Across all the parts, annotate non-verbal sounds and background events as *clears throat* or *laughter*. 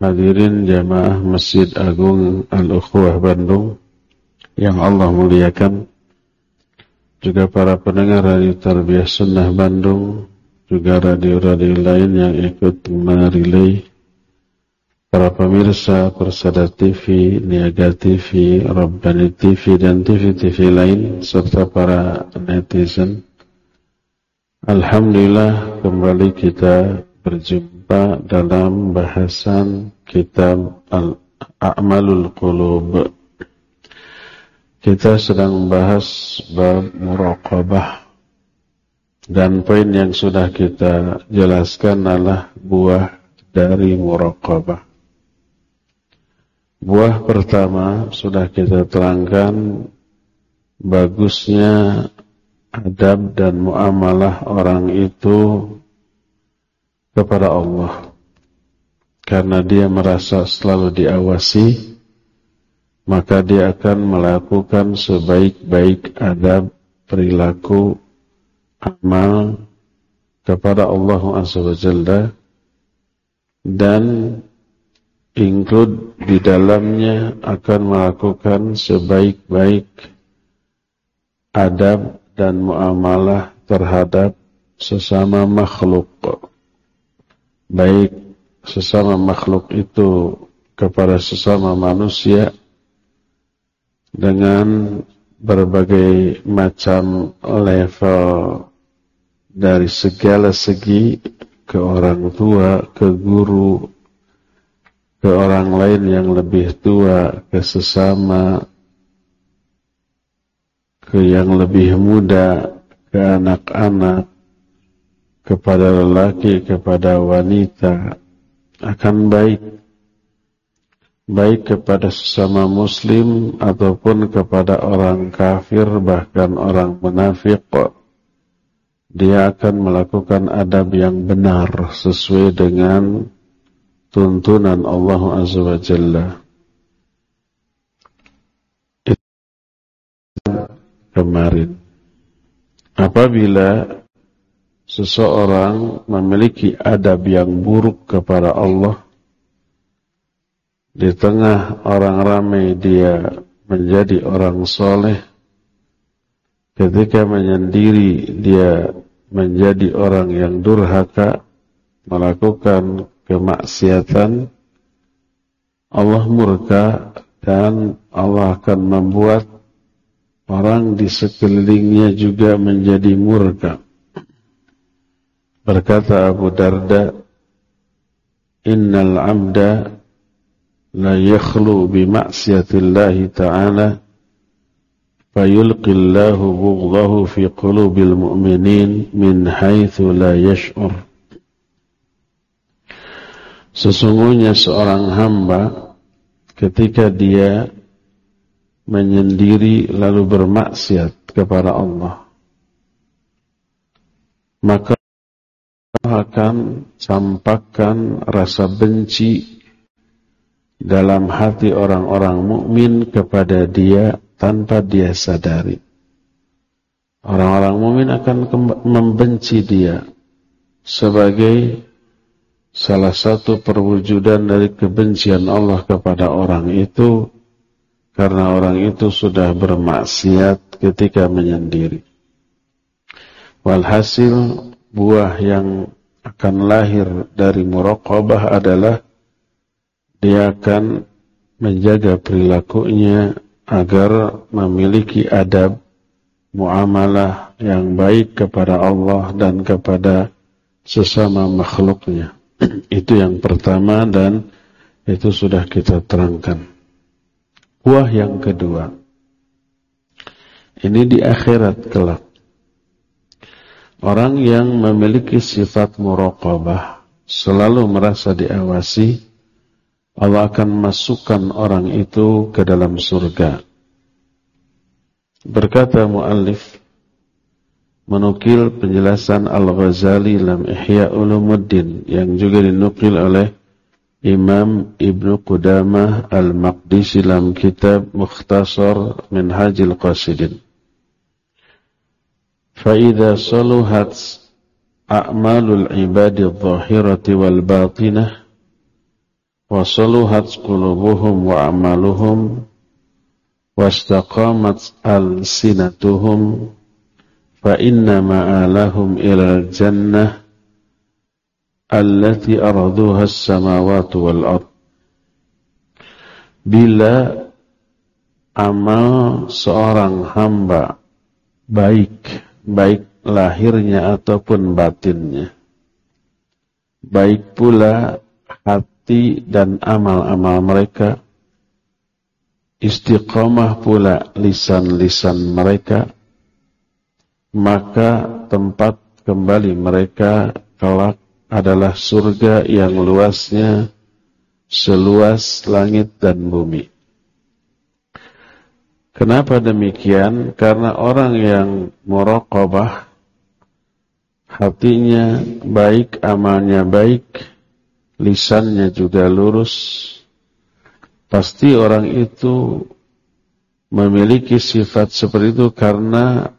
Hadirin jamaah Masjid Agung Al-Ukhwah Bandung yang Allah muliakan. Juga para pendengar radio Tarbiyah Sunnah Bandung juga radio-radio lain yang ikut merilai para pemirsa Persada TV, Niaga TV, Rabbani TV dan TV-TV lain serta para netizen. Alhamdulillah kembali kita berjumpa dalam bahasan kitab Al-A'malul Qulub. Kita sedang membahas bab muraqabah dan poin yang sudah kita jelaskan adalah buah dari muraqabah. Buah pertama sudah kita terangkan bagusnya adab dan muamalah orang itu kepada Allah. Karena dia merasa selalu diawasi maka dia akan melakukan sebaik-baik adab perilaku amal kepada Allah Azza dan include di dalamnya akan melakukan sebaik-baik adab dan muamalah terhadap sesama makhluk baik sesama makhluk itu kepada sesama manusia dengan berbagai macam level dari segala segi ke orang tua, ke guru, ke orang lain yang lebih tua, ke sesama, ke yang lebih muda, ke anak-anak, kepada lelaki, kepada wanita akan baik. Baik kepada sesama muslim ataupun kepada orang kafir bahkan orang munafik. Dia akan melakukan adab yang benar sesuai dengan tuntunan Allah Azza wa Jalla. Kemarin apabila seseorang memiliki adab yang buruk kepada Allah. Di tengah orang ramai dia menjadi orang soleh. Ketika menyendiri dia menjadi orang yang durhaka melakukan kemaksiatan. Allah murka dan Allah akan membuat orang di sekelilingnya juga menjadi murka Berkata Abu Darda, Innal amda la yakhlu bi ma'siyatillahi ta'ala fayulqillahu bughdahu fi qulubil mu'minin min haitsu la yash'ur. Sesungguhnya seorang hamba ketika dia menyendiri lalu bermaksiat kepada Allah maka akan campakkan rasa benci dalam hati orang-orang mukmin kepada dia tanpa dia sadari. Orang-orang mukmin akan membenci dia sebagai salah satu perwujudan dari kebencian Allah kepada orang itu karena orang itu sudah bermaksiat ketika menyendiri. Walhasil buah yang akan lahir dari muraqabah adalah dia akan menjaga perilakunya, agar memiliki adab muamalah yang baik kepada Allah dan kepada sesama makhluknya. *clears throat* itu yang pertama dan itu sudah kita terangkan. Buah yang kedua. Ini di akhirat kelak. Orang yang memiliki sifat muraqabah selalu merasa diawasi, Allah akan masukkan orang itu ke dalam surga. Berkata muallif menukil penjelasan Al-Ghazali dalam Ihya Ulumuddin yang juga dinukil oleh Imam Ibnu Qudamah Al-Maqdisi dalam kitab Mukhtasar Minhajil Qasidin. فإذا صلحت أعمال العباد الظاهرة والباطنة وصلحت قلوبهم وأعمالهم واستقامت ألسنتهم فإن مآلهم إلى الجنة التي أرضوها السماوات والأرض. Bila amal seorang hamba baik baik lahirnya ataupun batinnya. Baik pula hati dan amal-amal mereka. Istiqamah pula lisan-lisan mereka, maka tempat kembali mereka kelak adalah surga yang luasnya seluas langit dan bumi. Kenapa demikian? Karena orang yang muraqabah hatinya baik, amalnya baik, lisannya juga lurus, Pasti orang itu memiliki sifat seperti itu karena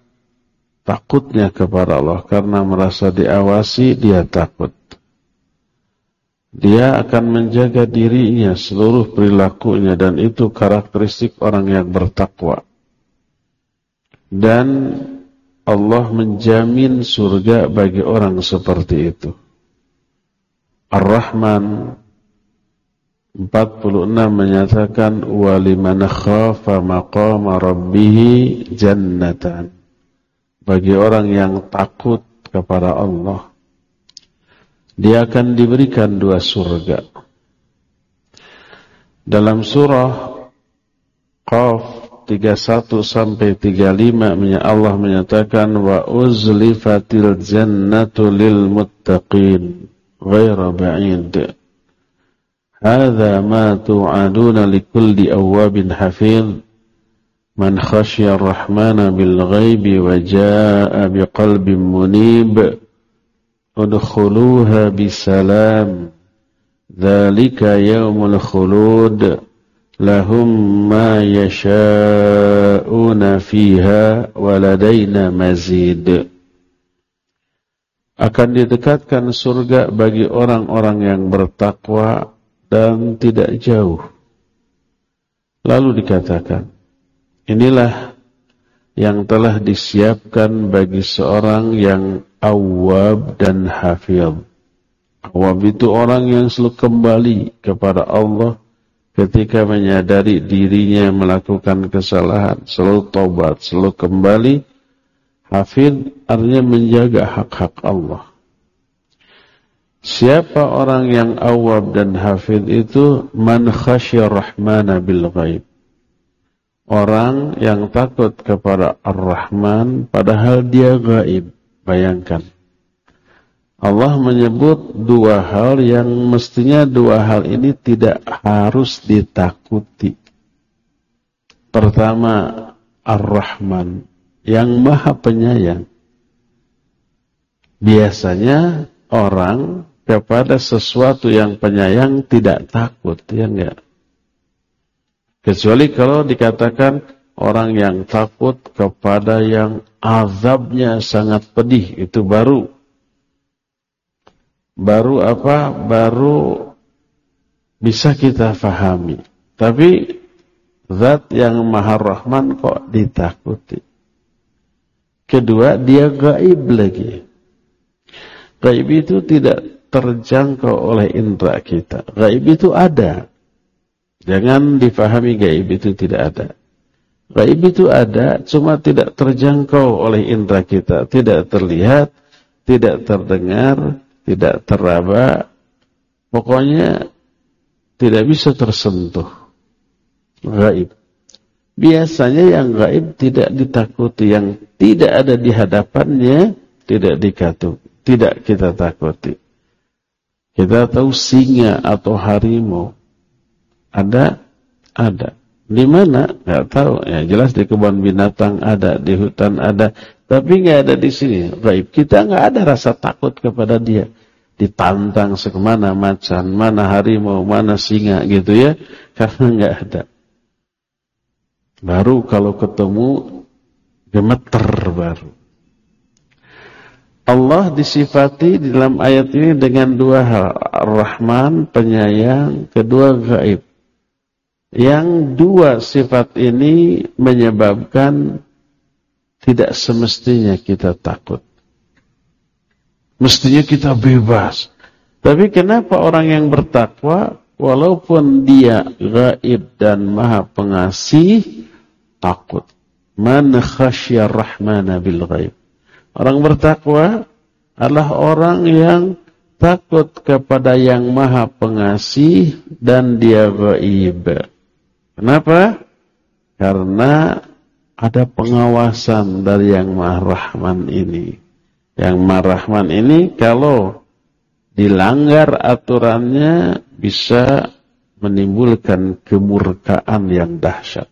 takutnya kepada Allah. Karena merasa diawasi, dia takut. Dia akan menjaga dirinya, seluruh perilakunya, dan itu karakteristik orang yang bertakwa. Dan Allah menjamin surga bagi orang seperti itu. Ar-Rahman 46 menyatakan waliman khafa maqama rabbih jannatan. Bagi orang yang takut kepada Allah, dia akan diberikan dua surga. Dalam surah Qaf 31 sampai 35 Allah menyatakan wa uzlifatil jannatu lil muttaqin ghaira ba'id. Hadza ma tu'aduna likulli awabin hafiz. man khasyar rahmana bil ghaibi wa jaa'a biqalbin munib udkhuluha bisalam. Dhalika yawmul khulud. Lahum ma yasha'una fiha Waladayna mazid. Akan didekatkan surga bagi orang-orang yang bertakwa dan tidak jauh. Lalu dikatakan inilah yang telah disiapkan bagi seorang yang awab dan hafidh. Awab itu orang yang selalu kembali kepada Allah ketika menyadari dirinya melakukan kesalahan, selalu tobat, selalu kembali. Hafidh artinya menjaga hak-hak Allah. Siapa orang yang awab dan hafid itu man khasyar rahmana bil ghaib. Orang yang takut kepada Ar-Rahman padahal dia gaib. Bayangkan. Allah menyebut dua hal yang mestinya dua hal ini tidak harus ditakuti. Pertama, Ar-Rahman yang maha penyayang. Biasanya orang kepada sesuatu yang penyayang tidak takut, ya enggak? Kecuali kalau dikatakan orang yang takut kepada yang azabnya sangat pedih, itu baru. Baru apa? Baru bisa kita fahami. Tapi zat yang maha rahman kok ditakuti. Kedua, dia gaib lagi. Gaib itu tidak terjangkau oleh indera kita. Gaib itu ada. Jangan difahami gaib itu tidak ada. Gaib itu ada, cuma tidak terjangkau oleh indera kita, tidak terlihat, tidak terdengar, tidak teraba, pokoknya tidak bisa tersentuh. Gaib. Biasanya yang gaib tidak ditakuti, yang tidak ada di hadapannya tidak dikatu, tidak kita takuti. Kita tahu singa atau harimau ada, ada. Di mana? Gak tahu. Ya jelas di kebun binatang ada, di hutan ada, tapi nggak ada di sini. Gaib kita nggak ada rasa takut kepada dia. Ditantang sekemana macan, mana harimau, mana singa gitu ya, *laughs* karena nggak ada. Baru kalau ketemu gemeter baru. Allah disifati di dalam ayat ini dengan dua hal. Rahman, penyayang, kedua gaib. Yang dua sifat ini menyebabkan tidak semestinya kita takut. Mestinya kita bebas. Tapi kenapa orang yang bertakwa, walaupun dia gaib dan maha pengasih, takut. Man khasyar rahmana bil ghaib. Orang bertakwa adalah orang yang takut kepada yang maha pengasih dan dia gaib. Kenapa? Karena ada pengawasan dari yang maha ini. Yang maha ini kalau dilanggar aturannya bisa menimbulkan kemurkaan yang dahsyat.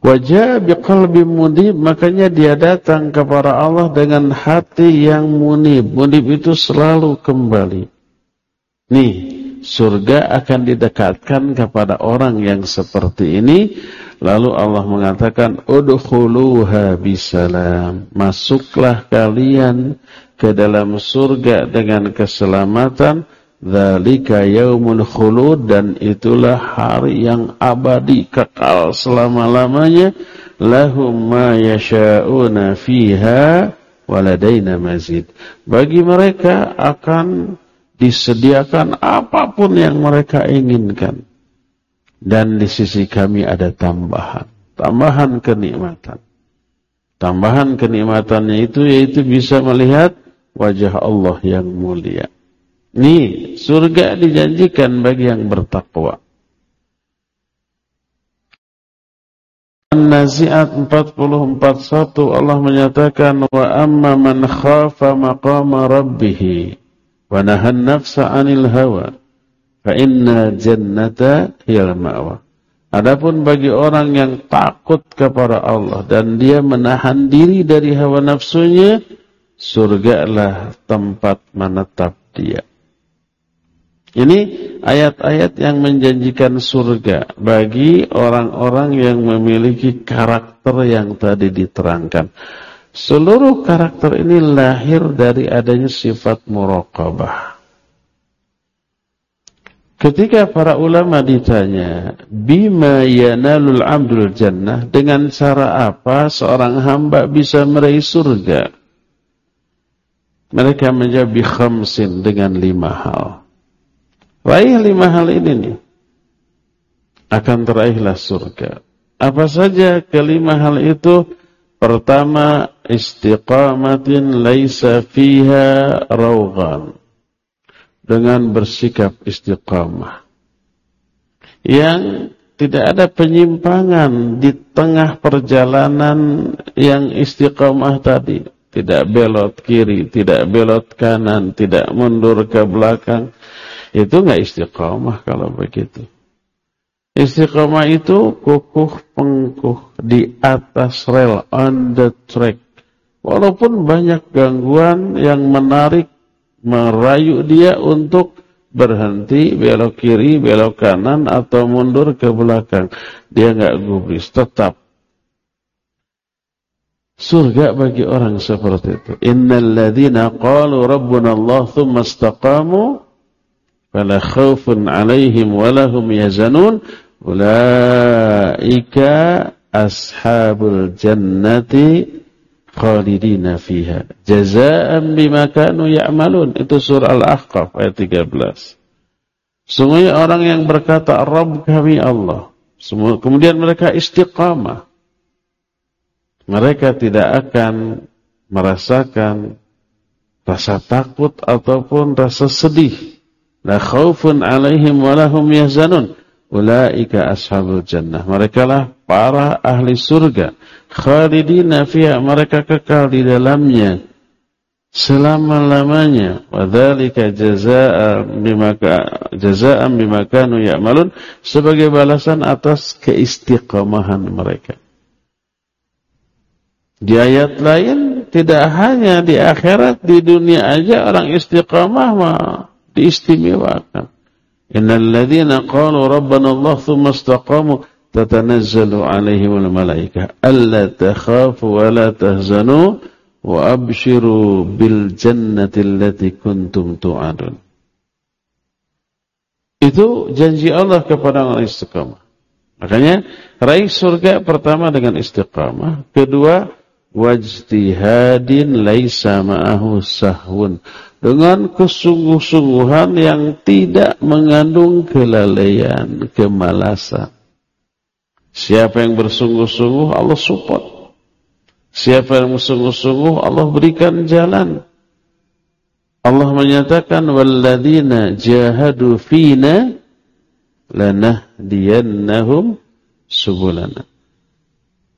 Wajah biqalbi munib, makanya dia datang kepada Allah dengan hati yang munib. Munib itu selalu kembali. Nih, surga akan didekatkan kepada orang yang seperti ini. Lalu Allah mengatakan, Udkhuluha bisalam. Masuklah kalian ke dalam surga dengan keselamatan Zalika yaumul khulud dan itulah hari yang abadi kekal selama-lamanya lahum ma yasha'una fiha waladaina mazid. Bagi mereka akan disediakan apa pun yang mereka inginkan. Dan di sisi kami ada tambahan, tambahan kenikmatan. Tambahan kenikmatannya itu yaitu bisa melihat wajah Allah yang mulia. Nih, surga dijanjikan bagi yang bertakwa. An-Nazi'at 44.1 Allah menyatakan wa amma man khafa maqama rabbih wa nahan nafsa 'anil hawa fa inna jannata hiyal ma'wa. Adapun bagi orang yang takut kepada Allah dan dia menahan diri dari hawa nafsunya, surgalah tempat menetap dia. Ini ayat-ayat yang menjanjikan surga bagi orang-orang yang memiliki karakter yang tadi diterangkan. Seluruh karakter ini lahir dari adanya sifat muraqabah. Ketika para ulama ditanya, bima yanalul abdul jannah, dengan cara apa seorang hamba bisa meraih surga? Mereka menjawab khamsin dengan lima hal. Raih lima hal ini nih. Akan teraihlah surga. Apa saja kelima hal itu? Pertama, istiqamatin laisa fiha rawgan. Dengan bersikap istiqamah. Yang tidak ada penyimpangan di tengah perjalanan yang istiqamah tadi. Tidak belot kiri, tidak belot kanan, tidak mundur ke belakang itu nggak istiqomah kalau begitu. Istiqomah itu kukuh pengkuh di atas rel, on the track. Walaupun banyak gangguan yang menarik, merayu dia untuk berhenti, belok kiri, belok kanan, atau mundur ke belakang. Dia nggak gubris, tetap. Surga bagi orang seperti itu. Innal ladhina qalu rabbuna Allah thumma istaqamu fala khaufun 'alaihim wa lahum yazanun ulaika ashabul jannati khalidina fiha jazaa'an bima kanu ya'malun itu surah al-ahqaf ayat 13 Sungguhnya orang yang berkata Rabb kami Allah Kemudian mereka istiqamah. Mereka tidak akan merasakan rasa takut ataupun rasa sedih. La khaufun alaihim walahum yahzanun. Ulaika ashabul jannah. Mereka lah para ahli surga. Khalidina fiha. Mereka kekal di dalamnya selama-lamanya wadzalika jazaa'an bima jazaa'an bima kanu ya'malun sebagai balasan atas keistiqomahan mereka. Di ayat lain tidak hanya di akhirat di dunia aja orang istiqamah mah diistimewakan. Innal ladzina qalu rabbana Allah tsumma istaqamu tatanazzalu alaihimul malaikah alla takhafu wa la tahzanu wa abshiru bil jannati allati kuntum tu'adun. Itu janji Allah kepada orang istiqamah. Makanya raih surga pertama dengan istiqamah, kedua wajtihadin laisa ma'ahu sahwun. Dengan kesungguh-sungguhan yang tidak mengandung kelalaian, kemalasan. Siapa yang bersungguh-sungguh Allah support. Siapa yang sungguh-sungguh Allah berikan jalan. Allah menyatakan walladzina jahadu fina lanahdiyannahum subulana.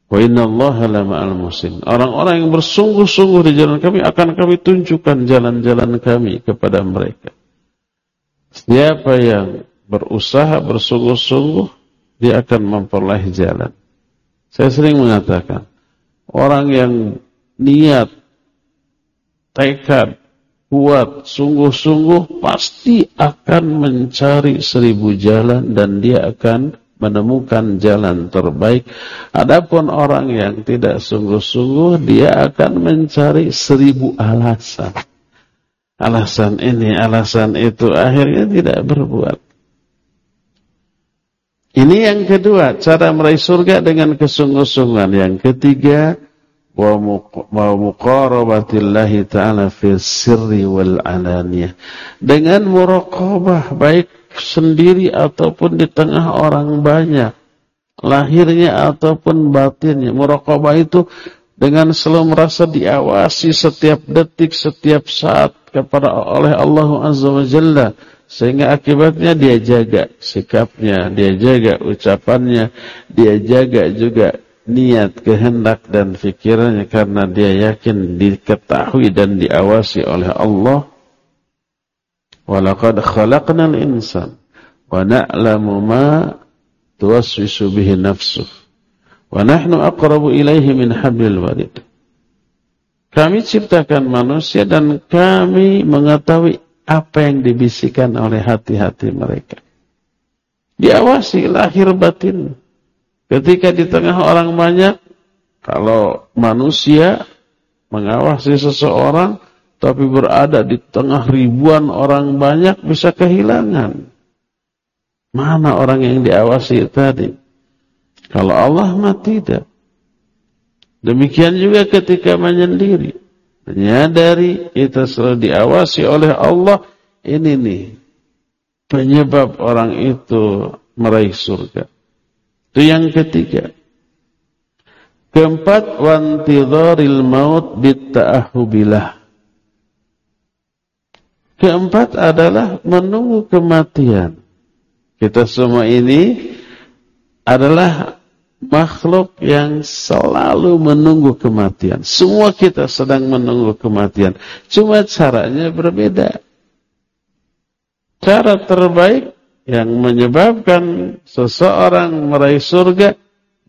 Wa innallaha lama'al musin. Orang-orang yang bersungguh-sungguh di jalan kami akan kami tunjukkan jalan-jalan kami kepada mereka. Siapa yang berusaha bersungguh-sungguh dia akan memperoleh jalan. Saya sering mengatakan Orang yang niat, tekad, kuat, sungguh-sungguh pasti akan mencari seribu jalan dan dia akan menemukan jalan terbaik. Adapun orang yang tidak sungguh-sungguh, dia akan mencari seribu alasan. Alasan ini, alasan itu, akhirnya tidak berbuat. Ini yang kedua, cara meraih surga dengan kesungguh-sungguhan. Yang ketiga, wa muqarabatillahi ta'ala fi sirri wal alaniyah. Dengan muraqabah baik sendiri ataupun di tengah orang banyak. Lahirnya ataupun batinnya. Muraqabah itu dengan selalu merasa diawasi setiap detik, setiap saat kepada oleh Allah Azza wa Jalla sehingga akibatnya dia jaga sikapnya, dia jaga ucapannya, dia jaga juga niat, kehendak dan fikirannya karena dia yakin diketahui dan diawasi oleh Allah. Walaqad khalaqnal insan wa na'lamu ma tuwaswisu bihi nafsuh wa nahnu aqrabu ilaihi min hablil warid. Kami ciptakan manusia dan kami mengetahui apa yang dibisikkan oleh hati-hati mereka. Diawasi lahir batin. Ketika di tengah orang banyak, kalau manusia mengawasi seseorang, tapi berada di tengah ribuan orang banyak bisa kehilangan. Mana orang yang diawasi tadi? Kalau Allah mah tidak. Demikian juga ketika menyendiri menyadari kita selalu diawasi oleh Allah ini nih penyebab orang itu meraih surga itu yang ketiga keempat wantidharil maut bitta'ahubilah keempat adalah menunggu kematian kita semua ini adalah makhluk yang selalu menunggu kematian. Semua kita sedang menunggu kematian. Cuma caranya berbeda. Cara terbaik yang menyebabkan seseorang meraih surga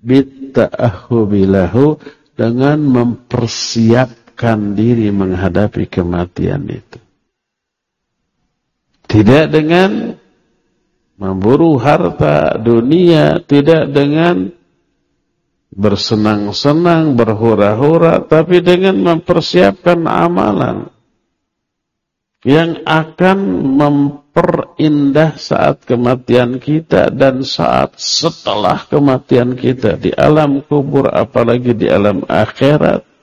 bitta'ahubilahu dengan mempersiapkan diri menghadapi kematian itu. Tidak dengan memburu harta dunia, tidak dengan bersenang-senang, berhura-hura, tapi dengan mempersiapkan amalan yang akan memperindah saat kematian kita dan saat setelah kematian kita di alam kubur apalagi di alam akhirat.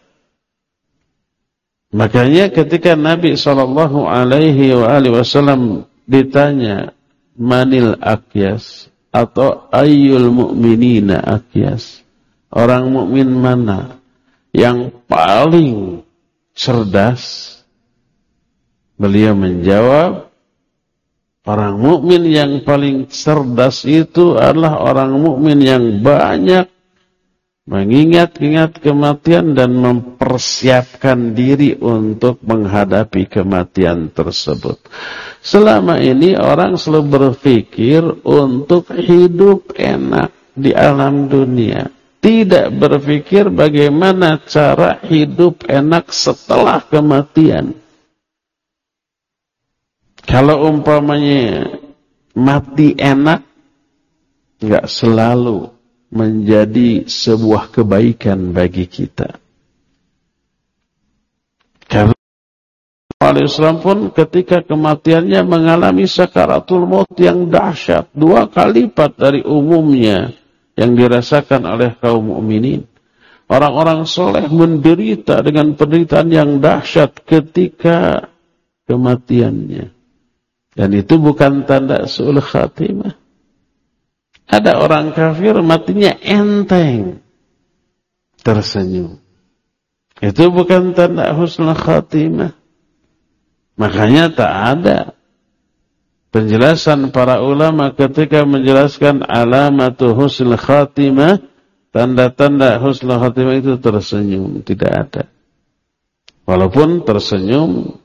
Makanya ketika Nabi Shallallahu Alaihi Wasallam ditanya manil akyas atau ayyul mu'minina akyas. Orang mukmin mana yang paling cerdas? Beliau menjawab, orang mukmin yang paling cerdas itu adalah orang mukmin yang banyak mengingat-ingat kematian dan mempersiapkan diri untuk menghadapi kematian tersebut. Selama ini orang selalu berpikir untuk hidup enak di alam dunia. Tidak berpikir bagaimana cara hidup enak setelah kematian. Kalau umpamanya mati enak, nggak selalu menjadi sebuah kebaikan bagi kita. Karena Islam pun ketika kematiannya mengalami sakaratul maut yang dahsyat. Dua kali lipat dari umumnya yang dirasakan oleh kaum mukminin. Orang-orang soleh menderita dengan penderitaan yang dahsyat ketika kematiannya. Dan itu bukan tanda su'ul khatimah. Ada orang kafir matinya enteng. Tersenyum. Itu bukan tanda husnul khatimah. Makanya tak ada penjelasan para ulama ketika menjelaskan alamatu husnul khatimah, tanda-tanda husnul khatimah itu tersenyum, tidak ada. Walaupun tersenyum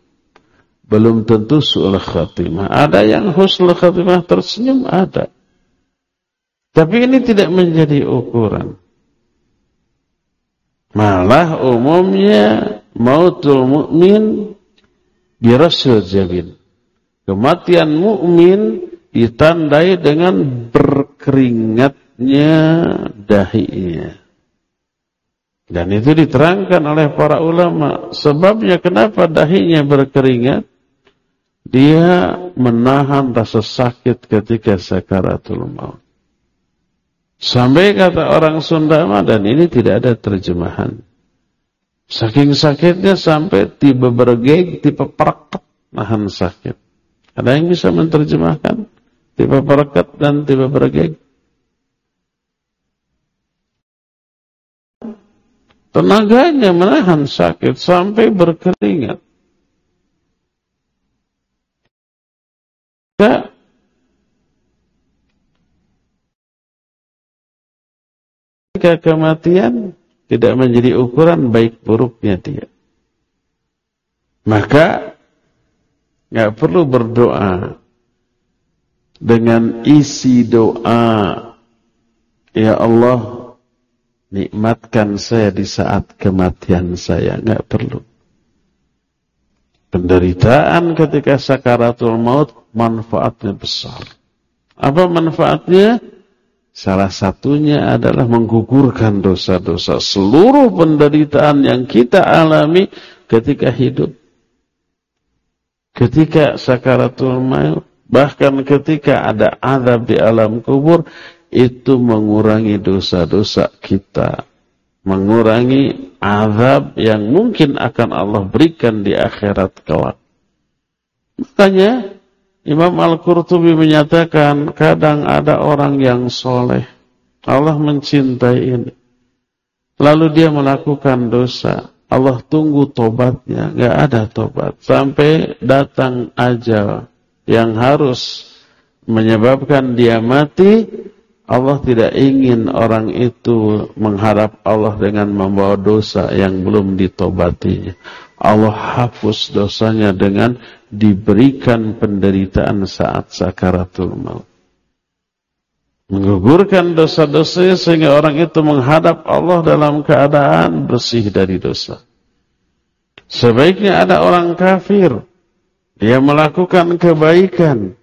belum tentu su'ul khatimah. Ada yang husnul khatimah tersenyum, ada. Tapi ini tidak menjadi ukuran. Malah umumnya mautul mukmin birasul jabin. Kematian mukmin ditandai dengan berkeringatnya dahinya. Dan itu diterangkan oleh para ulama. Sebabnya kenapa dahinya berkeringat? Dia menahan rasa sakit ketika sakaratul maut. Sampai kata orang Sunda dan ini tidak ada terjemahan. Saking sakitnya sampai tiba bergeg, tiba pereket, nahan sakit. Ada yang bisa menerjemahkan? Tiba pereket dan tiba bergeg. Tenaganya menahan sakit sampai berkeringat. Ya, ketika kematian tidak menjadi ukuran baik buruknya dia. Maka nggak perlu berdoa dengan isi doa Ya Allah nikmatkan saya di saat kematian saya nggak perlu. Penderitaan ketika sakaratul maut manfaatnya besar. Apa manfaatnya? Salah satunya adalah menggugurkan dosa-dosa. Seluruh penderitaan yang kita alami ketika hidup. Ketika sakaratul maut. Bahkan ketika ada azab di alam kubur. Itu mengurangi dosa-dosa kita. Mengurangi azab yang mungkin akan Allah berikan di akhirat kelak. Makanya Imam Al-Qurtubi menyatakan kadang ada orang yang soleh. Allah mencintai ini. Lalu dia melakukan dosa. Allah tunggu tobatnya. Gak ada tobat. Sampai datang ajal yang harus menyebabkan dia mati. Allah tidak ingin orang itu mengharap Allah dengan membawa dosa yang belum ditobatinya. Allah hapus dosanya dengan diberikan penderitaan saat sakaratul maut. Menggugurkan dosa-dosa sehingga orang itu menghadap Allah dalam keadaan bersih dari dosa. Sebaiknya ada orang kafir. Dia melakukan kebaikan.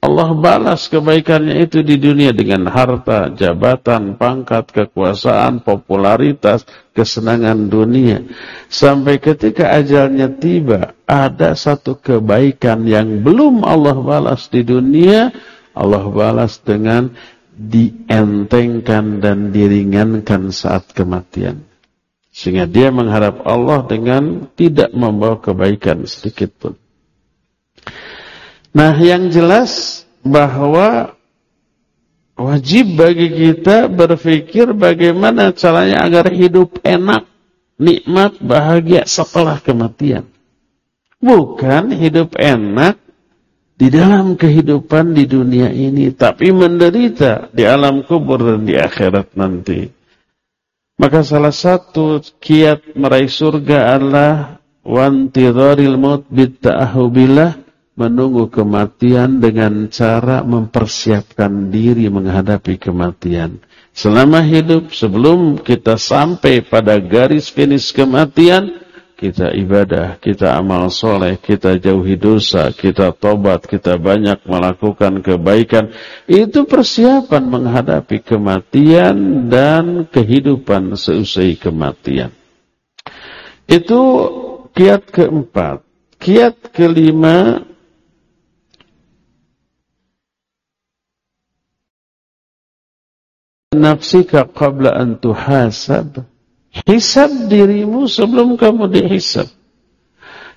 Allah balas kebaikannya itu di dunia dengan harta, jabatan, pangkat, kekuasaan, popularitas, kesenangan dunia. Sampai ketika ajalnya tiba, ada satu kebaikan yang belum Allah balas di dunia, Allah balas dengan dientengkan dan diringankan saat kematian. Sehingga dia mengharap Allah dengan tidak membawa kebaikan sedikit pun. Nah yang jelas bahwa Wajib bagi kita berpikir bagaimana caranya agar hidup enak, nikmat, bahagia setelah kematian. Bukan hidup enak di dalam kehidupan di dunia ini, tapi menderita di alam kubur dan di akhirat nanti. Maka salah satu kiat meraih surga adalah wantidharil maut bitta'ahubillah menunggu kematian dengan cara mempersiapkan diri menghadapi kematian. Selama hidup, sebelum kita sampai pada garis finish kematian, kita ibadah, kita amal soleh, kita jauhi dosa, kita tobat, kita banyak melakukan kebaikan. Itu persiapan menghadapi kematian dan kehidupan seusai kematian. Itu kiat keempat. Kiat kelima nafsika qabla an tuhasab. Hisab dirimu sebelum kamu dihisab.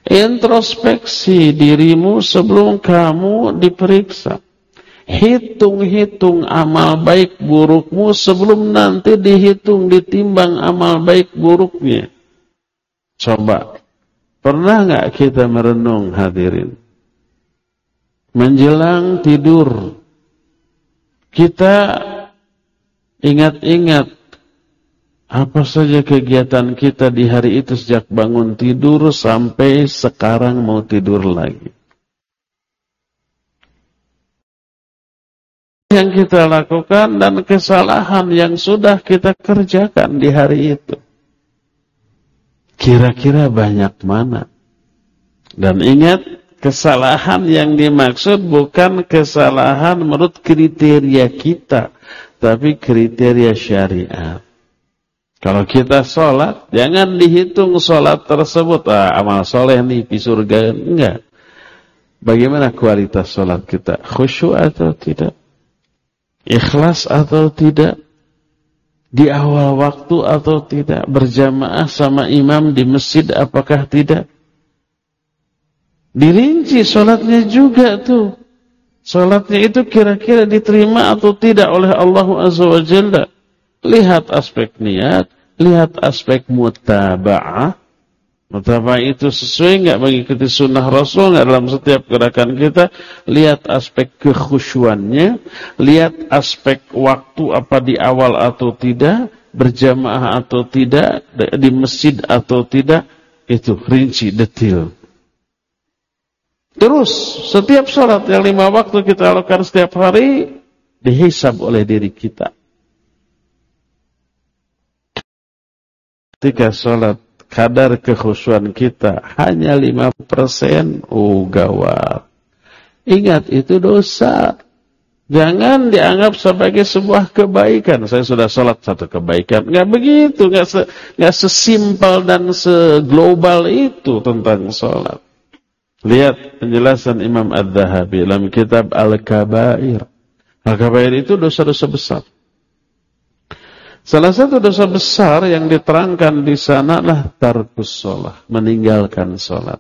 Introspeksi dirimu sebelum kamu diperiksa. Hitung-hitung amal baik burukmu sebelum nanti dihitung ditimbang amal baik buruknya. Coba, pernah nggak kita merenung hadirin? Menjelang tidur, kita Ingat-ingat apa saja kegiatan kita di hari itu sejak bangun tidur sampai sekarang mau tidur lagi. Yang kita lakukan dan kesalahan yang sudah kita kerjakan di hari itu. Kira-kira banyak mana? Dan ingat, kesalahan yang dimaksud bukan kesalahan menurut kriteria kita tapi kriteria syariat. Kalau kita sholat, jangan dihitung sholat tersebut. Ah, amal soleh nih di surga. Enggak. Bagaimana kualitas sholat kita? Khusyuk atau tidak? Ikhlas atau tidak? Di awal waktu atau tidak? Berjamaah sama imam di masjid apakah tidak? Dirinci sholatnya juga tuh. Salatnya itu kira-kira diterima atau tidak oleh Allah Azza wa Jalla. Lihat aspek niat, lihat aspek mutaba'ah. Mutaba'ah itu sesuai enggak mengikuti sunnah Rasul enggak dalam setiap gerakan kita. Lihat aspek kekhusyuannya, lihat aspek waktu apa di awal atau tidak, berjamaah atau tidak, di masjid atau tidak, itu rinci, detail. Terus setiap sholat yang lima waktu kita lakukan setiap hari dihisab oleh diri kita. Ketika sholat kadar kekhusyuan kita hanya lima persen, oh gawat. Ingat itu dosa. Jangan dianggap sebagai sebuah kebaikan. Saya sudah sholat satu kebaikan. Nggak begitu, nggak se, sesimpel dan seglobal itu tentang sholat. Lihat penjelasan Imam Ad-Dhahabi dalam kitab Al-Kabair. Al-Kabair itu dosa-dosa besar. Salah satu dosa besar yang diterangkan di sana adalah tarkus sholat, meninggalkan sholat.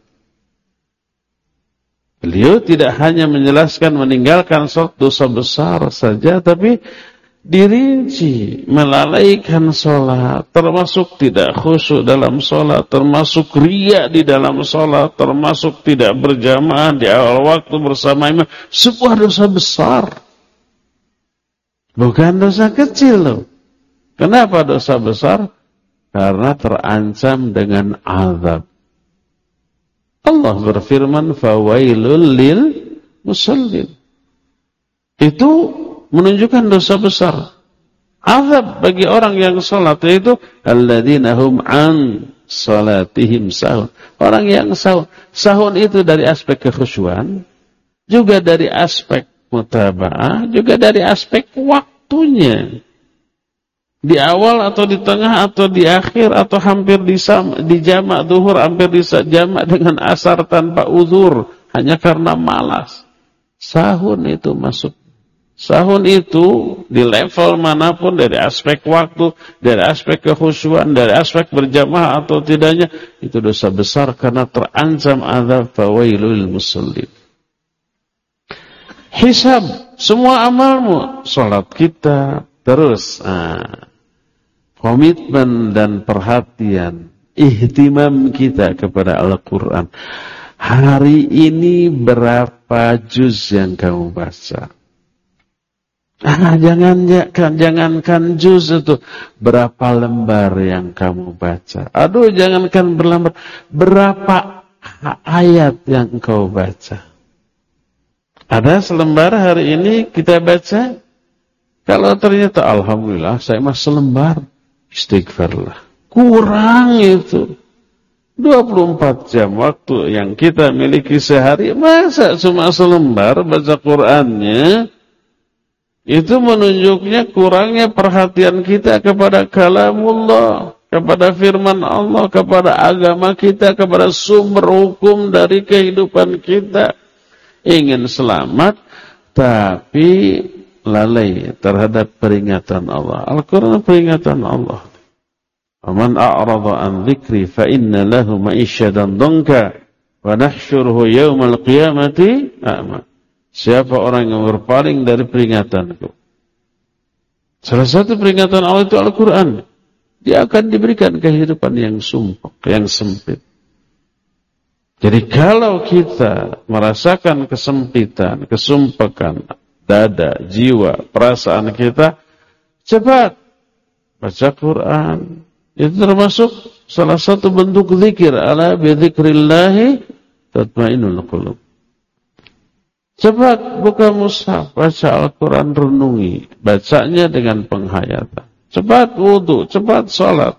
Beliau tidak hanya menjelaskan meninggalkan sholat dosa besar saja, tapi dirinci, melalaikan sholat, termasuk tidak khusyuk dalam sholat, termasuk ria di dalam sholat, termasuk tidak berjamaah di awal waktu bersama imam, sebuah dosa besar. Bukan dosa kecil loh. Kenapa dosa besar? Karena terancam dengan azab. Allah berfirman, "Fawailul lil musallin." Itu menunjukkan dosa besar. Azab bagi orang yang sholat yaitu alladzina hum an salatihim sahun. Orang yang sahun. Sahun itu dari aspek kekhusyuan, juga dari aspek mutaba'ah, juga dari aspek waktunya. Di awal atau di tengah atau di akhir atau hampir di, di jamak duhur, hampir di jamak dengan asar tanpa uzur. Hanya karena malas. Sahun itu masuk Sahun itu di level mana pun dari aspek waktu, dari aspek kekhusyuan, dari aspek berjamaah atau tidaknya itu dosa besar karena terancam azab fawailul musallin. Hisab semua amalmu, sholat kita, terus nah, komitmen dan perhatian, ihtimam kita kepada Al-Quran. Hari ini berapa juz yang kamu baca? Ah, *laughs* jangan jangankan juz itu berapa lembar yang kamu baca. Aduh, jangankan berlembar, berapa ayat yang kau baca. Ada selembar hari ini kita baca. Kalau ternyata alhamdulillah saya mah selembar istighfarlah. Kurang itu. 24 jam waktu yang kita miliki sehari, masa cuma selembar baca Qur'annya, itu menunjuknya kurangnya perhatian kita kepada kalamullah, kepada firman Allah, kepada agama kita, kepada sumber hukum dari kehidupan kita. Ingin selamat, tapi lalai terhadap peringatan Allah. Al-Quran peringatan Allah. Aman a'radha an dhikri fa inna lahu ma'isyadan dongka wa nahsyurhu yawmal qiyamati a'mat. Siapa orang yang berpaling dari peringatanku? Salah satu peringatan Allah itu Al-Quran. Dia akan diberikan kehidupan yang sumpah, yang sempit. Jadi kalau kita merasakan kesempitan, kesumpakan, dada, jiwa, perasaan kita, cepat baca Quran, itu termasuk salah satu bentuk zikir. Ala bidzikrillahi tatmainul qulub. Cepat buka mushaf, baca Al-Quran, renungi. Bacanya dengan penghayatan. Cepat wudhu, cepat sholat.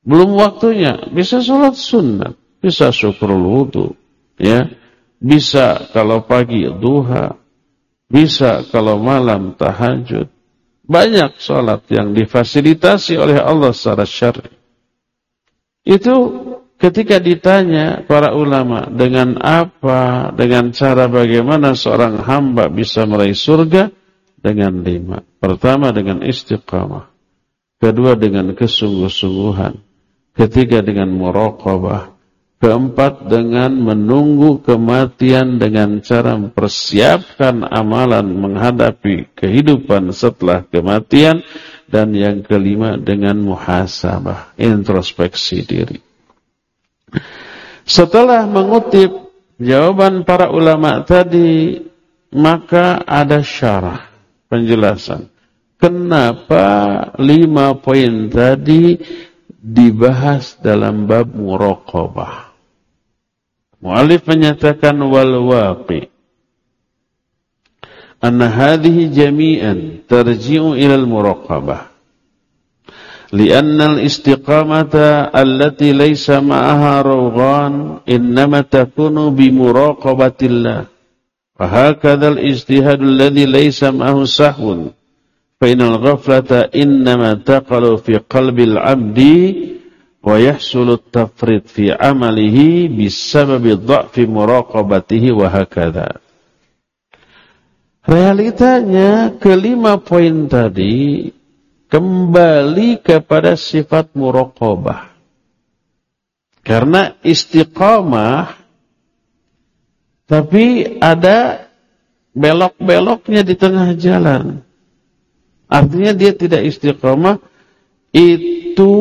Belum waktunya, bisa sholat sunnah. Bisa syukur wudhu. Ya. Bisa kalau pagi duha. Bisa kalau malam tahajud. Banyak sholat yang difasilitasi oleh Allah secara syar'i. Itu ketika ditanya para ulama dengan apa, dengan cara bagaimana seorang hamba bisa meraih surga dengan lima. Pertama dengan istiqamah. Kedua dengan kesungguh-sungguhan. Ketiga dengan muraqabah. Keempat dengan menunggu kematian dengan cara mempersiapkan amalan menghadapi kehidupan setelah kematian. Dan yang kelima dengan muhasabah, introspeksi diri. Setelah mengutip jawaban para ulama tadi, maka ada syarah, penjelasan. Kenapa lima poin tadi dibahas dalam bab muraqabah? Mu'alif menyatakan wal waqi anna hadhihi jami'an tarji'u ila al-muraqabah لأن الاستقامة التي ليس معها روغان إنما تكون بمراقبة الله وهكذا الاجتهاد الذي ليس معه سهو فإن الغفلة إنما تقل في قلب العبد wa yahsulu tafrid fi amalihi bisababi dha'fi muraqabatihi wa hakadha. Realitanya kelima poin tadi kembali kepada sifat muraqabah. Karena istiqamah tapi ada belok-beloknya di tengah jalan. Artinya dia tidak istiqamah itu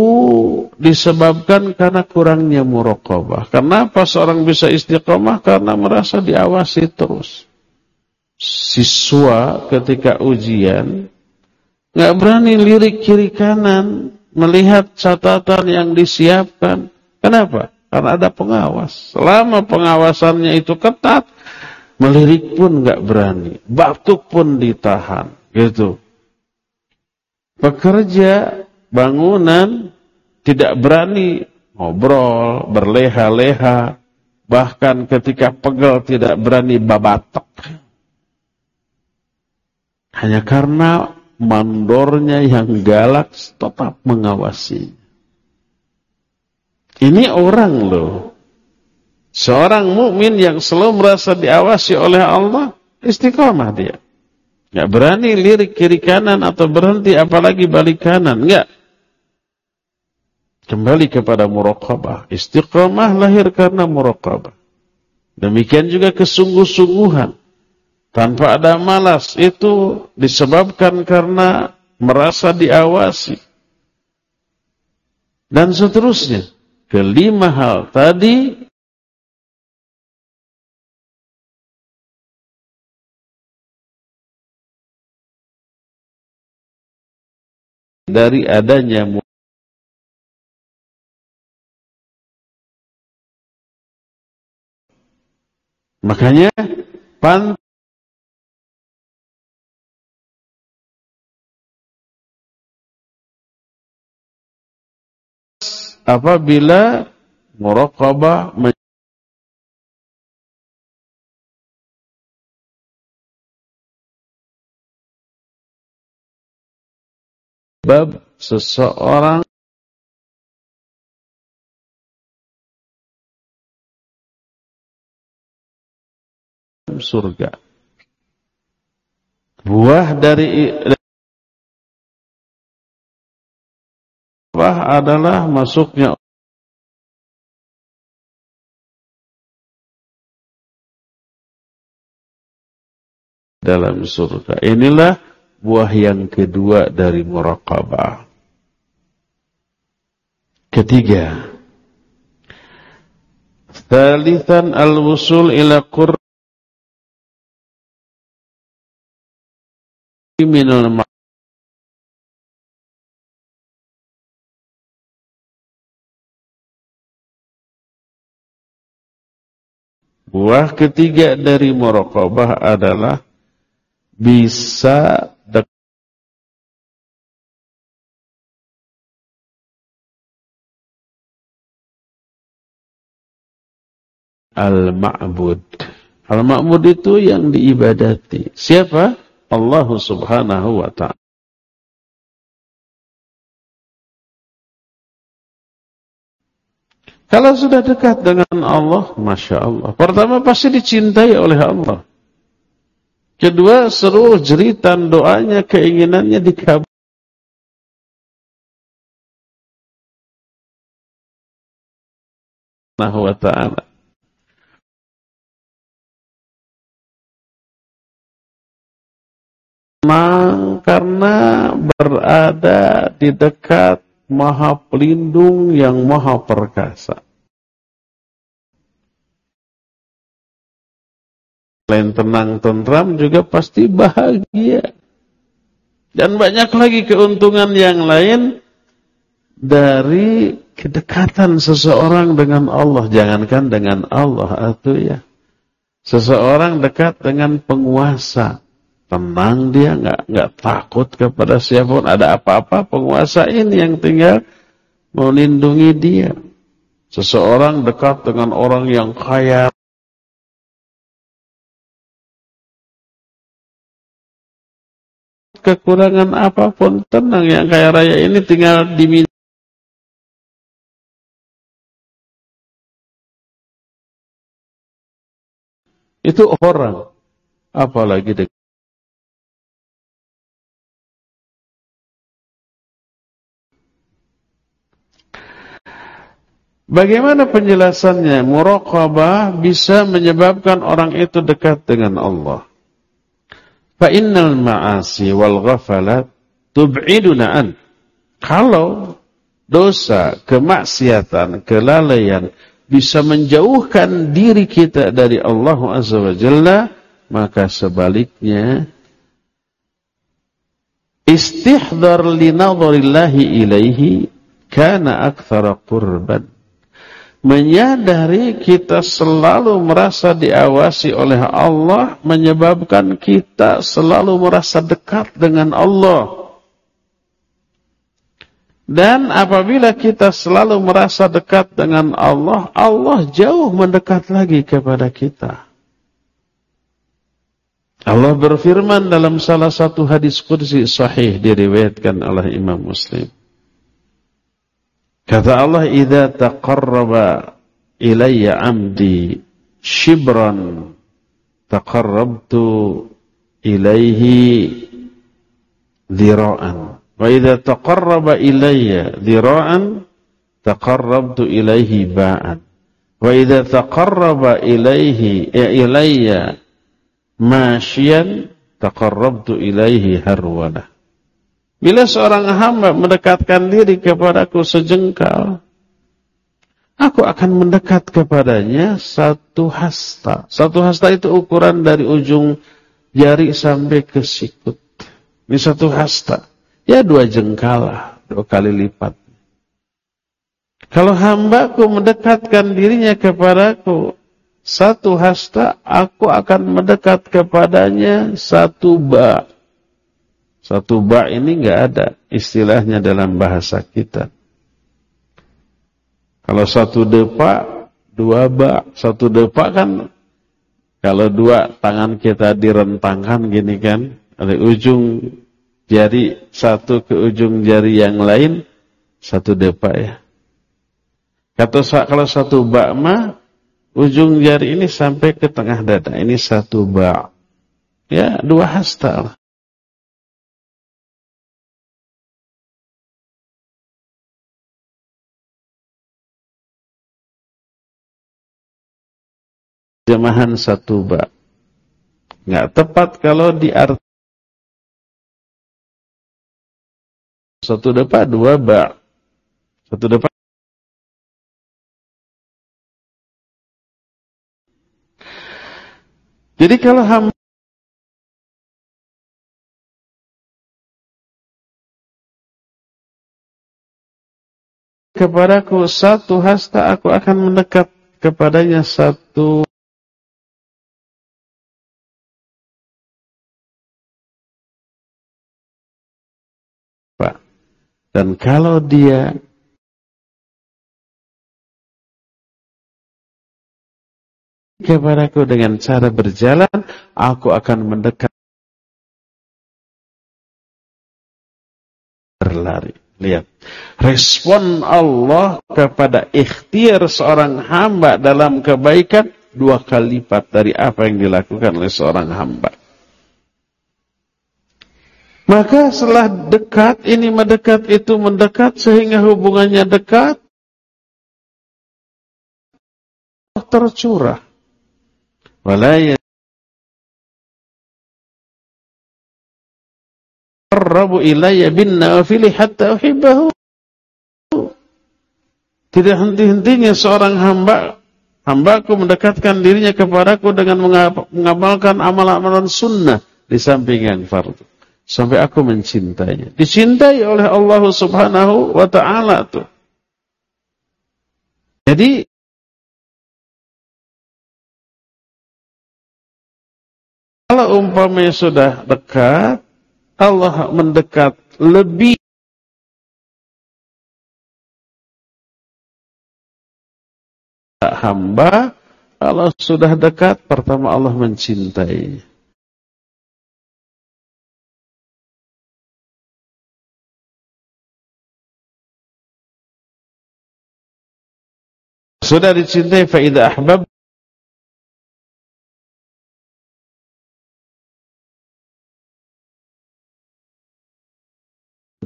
disebabkan karena kurangnya muraqabah. Kenapa seorang bisa istiqomah? Karena merasa diawasi terus. Siswa ketika ujian nggak berani lirik kiri kanan melihat catatan yang disiapkan. Kenapa? Karena ada pengawas. Selama pengawasannya itu ketat, melirik pun nggak berani, batuk pun ditahan, gitu. Pekerja bangunan tidak berani ngobrol, berleha-leha, bahkan ketika pegel tidak berani babatok. Hanya karena mandornya yang galak tetap mengawasi. Ini orang loh. Seorang mukmin yang selalu merasa diawasi oleh Allah, istiqomah dia. Gak berani lirik kiri kanan atau berhenti apalagi balik kanan. Enggak. Kembali kepada muraqabah. Istiqamah lahir karena muraqabah. Demikian juga kesungguh-sungguhan. Tanpa ada malas itu disebabkan karena merasa diawasi dan seterusnya. Kelima hal tadi dari adanya makanya pan apabila muraqabah bab seseorang surga. Buah dari buah adalah masuknya dalam surga. Inilah buah yang kedua dari muraqabah. Ketiga, Thalithan al-wusul ila qurr minal Buah ketiga dari muraqabah adalah bisa al-ma'bud. Al-ma'bud itu yang diibadati. Siapa? Allah subhanahu wa ta'ala. Kalau sudah dekat dengan Allah, Masya Allah. Pertama pasti dicintai oleh Allah. Kedua, seluruh jeritan doanya, keinginannya dikabul. wa ta'ala. karena berada di dekat maha pelindung yang maha perkasa. Selain tenang tentram juga pasti bahagia. Dan banyak lagi keuntungan yang lain dari kedekatan seseorang dengan Allah. Jangankan dengan Allah atau ya. Seseorang dekat dengan penguasa. Tenang dia, nggak nggak takut kepada siapa pun. Ada apa-apa penguasa ini yang tinggal melindungi dia. Seseorang dekat dengan orang yang kaya kekurangan apa pun tenang yang kaya raya ini tinggal diminta itu orang apalagi dengan Bagaimana penjelasannya? Muraqabah bisa menyebabkan orang itu dekat dengan Allah. Fa innal ma'asi wal ghafalat tub'iduna an. Kalau dosa, kemaksiatan, kelalaian bisa menjauhkan diri kita dari Allah Azza wa Jalla, maka sebaliknya istihdar li nadharillahi ilaihi kana aktsara qurban menyadari kita selalu merasa diawasi oleh Allah menyebabkan kita selalu merasa dekat dengan Allah. Dan apabila kita selalu merasa dekat dengan Allah, Allah jauh mendekat lagi kepada kita. Allah berfirman dalam salah satu hadis kursi sahih diriwayatkan oleh Imam Muslim. Kata Allah, "Idza taqarraba ilayya 'amdi shibran taqarrabtu ilaihi dhira'an." Wa idza taqarraba ilayya dhira'an taqarrabtu ilaihi ba'an. Wa idza taqarraba ilaihi ya ilayya masyian taqarrabtu ilaihi harwana. Bila seorang hamba mendekatkan diri kepadaku sejengkal, aku akan mendekat kepadanya satu hasta. Satu hasta itu ukuran dari ujung jari sampai ke sikut. Ini satu hasta. Ya dua jengkal dua kali lipat. Kalau hambaku mendekatkan dirinya kepadaku satu hasta, aku akan mendekat kepadanya satu ba. Satu ba ini enggak ada istilahnya dalam bahasa kita. Kalau satu depa, dua ba. Satu depa kan kalau dua tangan kita direntangkan gini kan, dari ujung jari satu ke ujung jari yang lain, satu depa ya. Kata kalau satu bak mah ujung jari ini sampai ke tengah dada. Ini satu bak. Ya, dua hasta Jemahan satu bak. Nggak tepat kalau di arti satu depan dua bak. Satu depan Jadi kalau hamba kepadaku satu hasta aku akan mendekat kepadanya satu dan kalau dia kepadaku dengan cara berjalan, aku akan mendekat berlari. Lihat, respon Allah kepada ikhtiar seorang hamba dalam kebaikan dua kali lipat dari apa yang dilakukan oleh seorang hamba. Maka setelah dekat, ini mendekat, itu mendekat, sehingga hubungannya dekat, tercurah. Walaya Rabu ilayya bin nawafili hatta uhibbahu. Tidak henti-hentinya seorang hamba, hambaku mendekatkan dirinya kepadaku dengan mengamalkan amal-amalan sunnah di samping yang fardu. Sampai aku mencintainya. Dicintai oleh Allah subhanahu wa ta'ala tuh. Jadi Kalau umpamanya sudah dekat, Allah mendekat lebih hamba, kalau sudah dekat, pertama Allah mencintai. Sudah dicintai, faidah ahbab,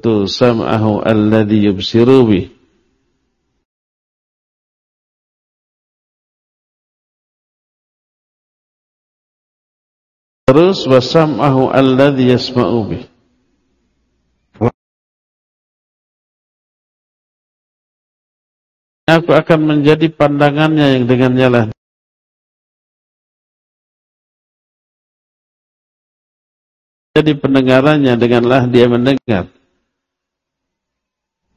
itu sam'ahu alladhi yubsiru bih Terus wasam'ahu alladhi yasma'u bih Aku akan menjadi pandangannya yang dengannya lah jadi pendengarannya denganlah dia mendengar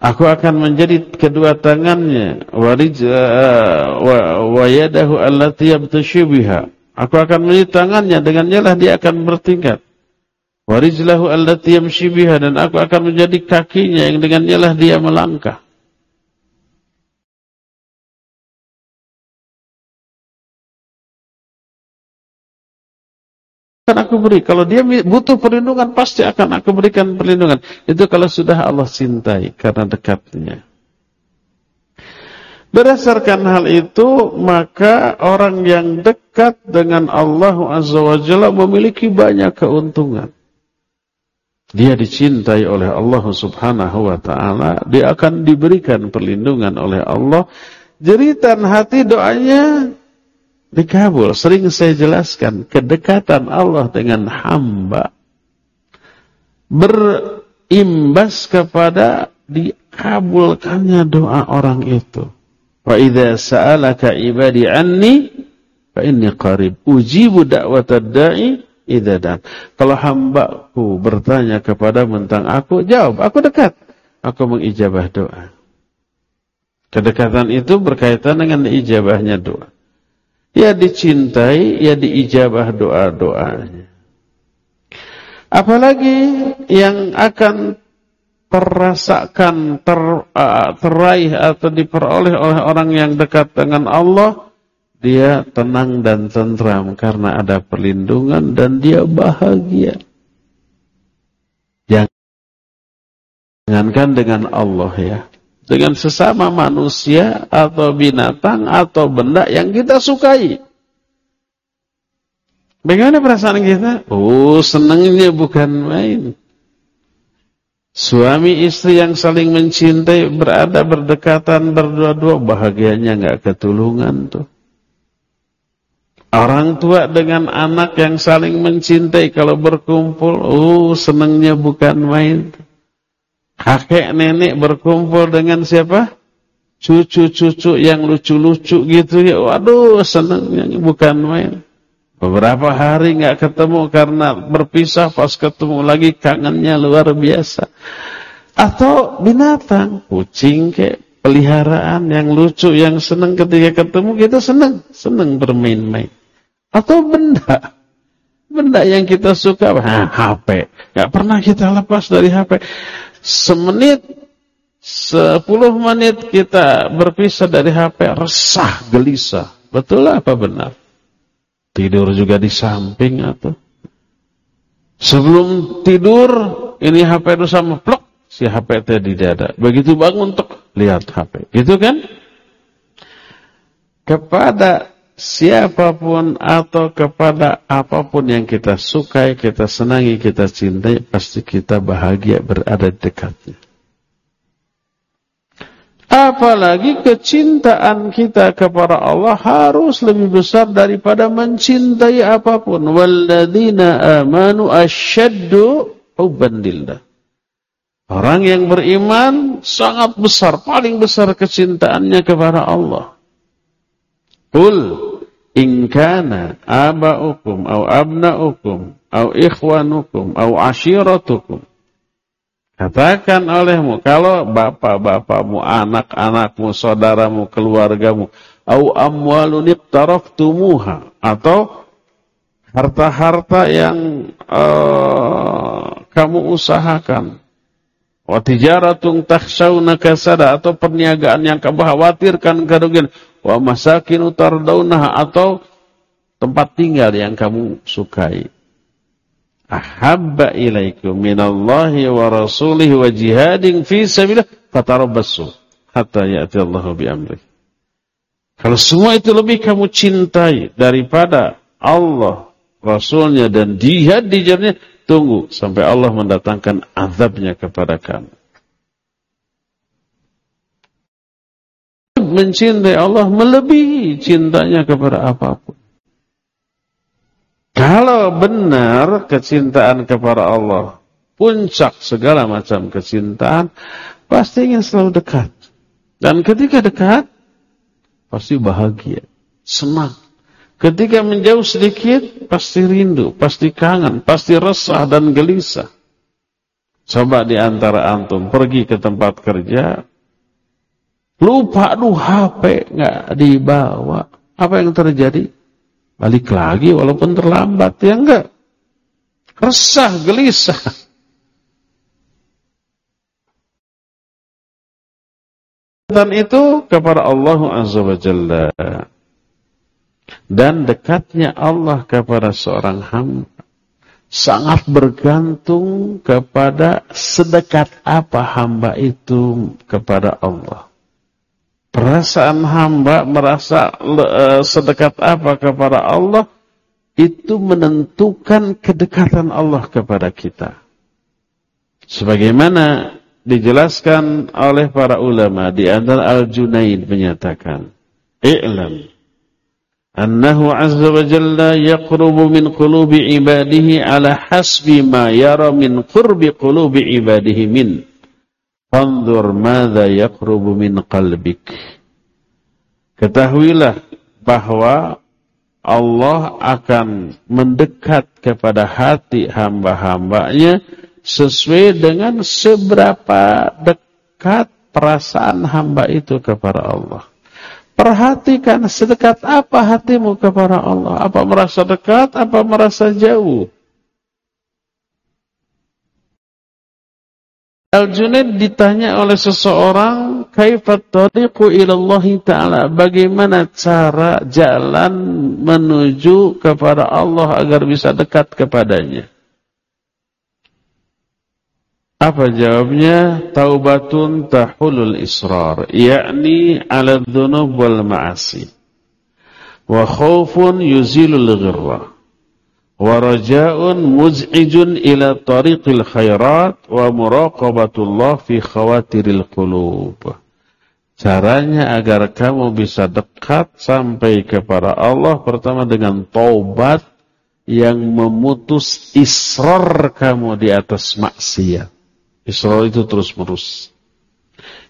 Aku akan menjadi kedua tangannya wa yadahu allati yabtashu. Aku akan menjadi tangannya dengannya lah dia akan bertingkat. Wa rijlahu allati yamshi dan aku akan menjadi kakinya yang dengannya lah dia melangkah. Akan aku beri. Kalau dia butuh perlindungan, pasti akan aku berikan perlindungan. Itu kalau sudah Allah cintai karena dekatnya. Berdasarkan hal itu, maka orang yang dekat dengan Allah Azza wa Jalla memiliki banyak keuntungan. Dia dicintai oleh Allah Subhanahu wa taala, dia akan diberikan perlindungan oleh Allah. Jeritan hati doanya dikabul. Sering saya jelaskan, kedekatan Allah dengan hamba berimbas kepada dikabulkannya doa orang itu. Wa idza sa'alaka ibadi anni fa inni qarib ujibu da'watad da'i idza dan. Kalau hambaku bertanya kepada tentang aku, jawab, aku dekat. Aku mengijabah doa. Kedekatan itu berkaitan dengan ijabahnya doa. Ya dicintai, ya diijabah doa-doanya. Apalagi yang akan terasakan, ter, uh, teraih atau diperoleh oleh orang yang dekat dengan Allah, dia tenang dan tentram karena ada perlindungan dan dia bahagia. Jangankan dengan Allah ya dengan sesama manusia atau binatang atau benda yang kita sukai. Bagaimana perasaan kita? Oh, senangnya bukan main. Suami istri yang saling mencintai berada berdekatan berdua-dua bahagianya nggak ketulungan tuh. Orang tua dengan anak yang saling mencintai kalau berkumpul, oh senangnya bukan main. Tuh. Kakek nenek berkumpul dengan siapa? Cucu-cucu yang lucu-lucu gitu ya. Waduh, senangnya bukan main. Beberapa hari nggak ketemu karena berpisah pas ketemu lagi kangennya luar biasa. Atau binatang, kucing kayak peliharaan yang lucu, yang senang ketika ketemu kita senang, senang bermain-main. Atau benda, benda yang kita suka, nah, HP, nggak pernah kita lepas dari HP semenit, sepuluh menit kita berpisah dari HP, resah, gelisah. Betul apa benar? Tidur juga di samping atau sebelum tidur ini HP itu sama plok si HP tadi di dada. Begitu bangun untuk lihat HP. Gitu kan? Kepada siapa pun atau kepada apa pun yang kita sukai, kita senangi, kita cintai, pasti kita bahagia berada di dekatnya. Apalagi kecintaan kita kepada Allah harus lebih besar daripada mencintai apa pun. Walladzina amanu asyaddu hubban Orang yang beriman sangat besar, paling besar kecintaannya kepada Allah. Qul in kana aba'ukum au abna'ukum au ikhwanukum au ashiratukum. Katakan olehmu kalau bapak-bapakmu, anak-anakmu, saudaramu, keluargamu au amwalun iqtaraftumuha atau harta-harta yang uh, kamu usahakan wa tijaratun takhshawna kasada atau perniagaan yang kamu khawatirkan kerugian wa masakin tardawnaha atau tempat tinggal yang kamu sukai. Ahabba ilaikum minallahi wa rasulihi wa jihadin fi sabilillah fatarabbasu hatta ya'ti Allahu bi amri. Kalau semua itu lebih kamu cintai daripada Allah, Rasulnya dan jihad di jalannya, tunggu sampai Allah mendatangkan azabnya kepada kamu. mencintai Allah melebihi cintanya kepada apa pun. Kalau benar kecintaan kepada Allah, puncak segala macam kecintaan, pasti ingin selalu dekat. Dan ketika dekat, pasti bahagia, senang. Ketika menjauh sedikit, pasti rindu, pasti kangen, pasti resah dan gelisah. Coba di antara antum pergi ke tempat kerja, Lupa, aduh HP nggak dibawa. Apa yang terjadi? Balik lagi walaupun terlambat, ya enggak? Resah, gelisah. Dan itu kepada Allah Azza wa Jalla. Dan dekatnya Allah kepada seorang hamba sangat bergantung kepada sedekat apa hamba itu kepada Allah. Perasaan hamba merasa uh, sedekat apa kepada Allah itu menentukan kedekatan Allah kepada kita. Sebagaimana dijelaskan oleh para ulama di antara Al-Junaid menyatakan, "I'lam annahu azza wa jalla yaqrubu min qulubi ibadihi ala hasbi ma yara min qurbi qulubi ibadihi min fanzur madza yaqrubu min qalbik ketahuilah bahwa Allah akan mendekat kepada hati hamba-hambanya sesuai dengan seberapa dekat perasaan hamba itu kepada Allah. Perhatikan sedekat apa hatimu kepada Allah. Apa merasa dekat, apa merasa jauh. Al-Junaid ditanya oleh seseorang, Kaifat tariqu ilallahi ta'ala. Bagaimana cara jalan menuju kepada Allah agar bisa dekat kepadanya. Apa jawabnya? Taubatun tahulul israr, yakni ala dhunub wal ma'asi. Wa khawfun yuzilul ghirra. Wa raja'un muz'ijun ila tariqil khairat wa muraqabatullah fi khawatiril qulub. Caranya agar kamu bisa dekat sampai kepada Allah pertama dengan taubat yang memutus israr kamu di atas maksiat. Isra itu terus-menerus.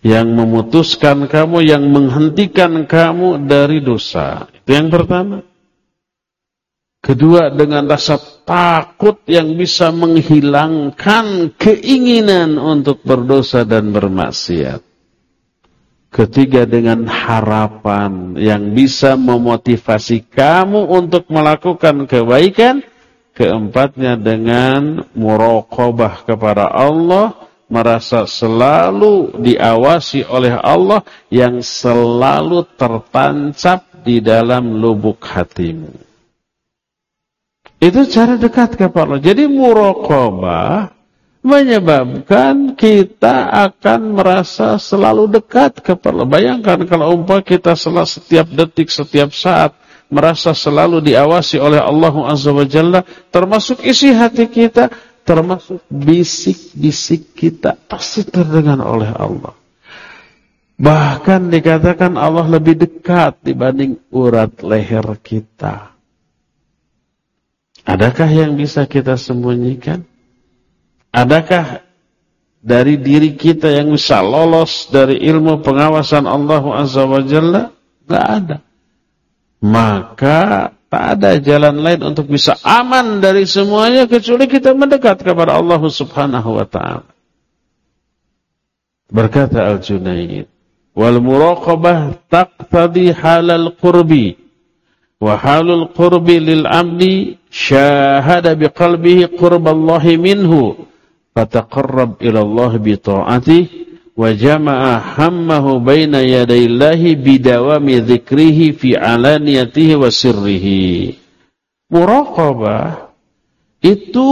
Yang memutuskan kamu, yang menghentikan kamu dari dosa. Itu yang pertama. Kedua, dengan rasa takut yang bisa menghilangkan keinginan untuk berdosa dan bermaksiat. Ketiga, dengan harapan yang bisa memotivasi kamu untuk melakukan kebaikan. Keempatnya dengan muraqabah kepada Allah merasa selalu diawasi oleh Allah yang selalu tertancap di dalam lubuk hatimu. Itu cara dekat kepada Allah. Jadi muraqabah menyebabkan kita akan merasa selalu dekat kepada Allah. Bayangkan kalau umpah kita setiap detik, setiap saat merasa selalu diawasi oleh Allah Azza wa Jalla, termasuk isi hati kita termasuk bisik-bisik kita pasti terdengar oleh Allah. Bahkan dikatakan Allah lebih dekat dibanding urat leher kita. Adakah yang bisa kita sembunyikan? Adakah dari diri kita yang bisa lolos dari ilmu pengawasan Allah Azza wa Jalla? Tidak ada. Maka Tak ada jalan lain untuk bisa aman dari semuanya kecuali kita mendekat kepada Allah Subhanahu wa taala. Berkata Al-Junayd, "Wal muraqabah taqtadi halal qurbi wa halul qurbi lil 'abdi syahada biqalbihi qurballahi minhu fataqarrab ila Allah bi ta'atihi wa jama'a hammahu baina yadayillahi bidawami dzikrihi fi alaniyatihi wa sirrihi. Muraqabah itu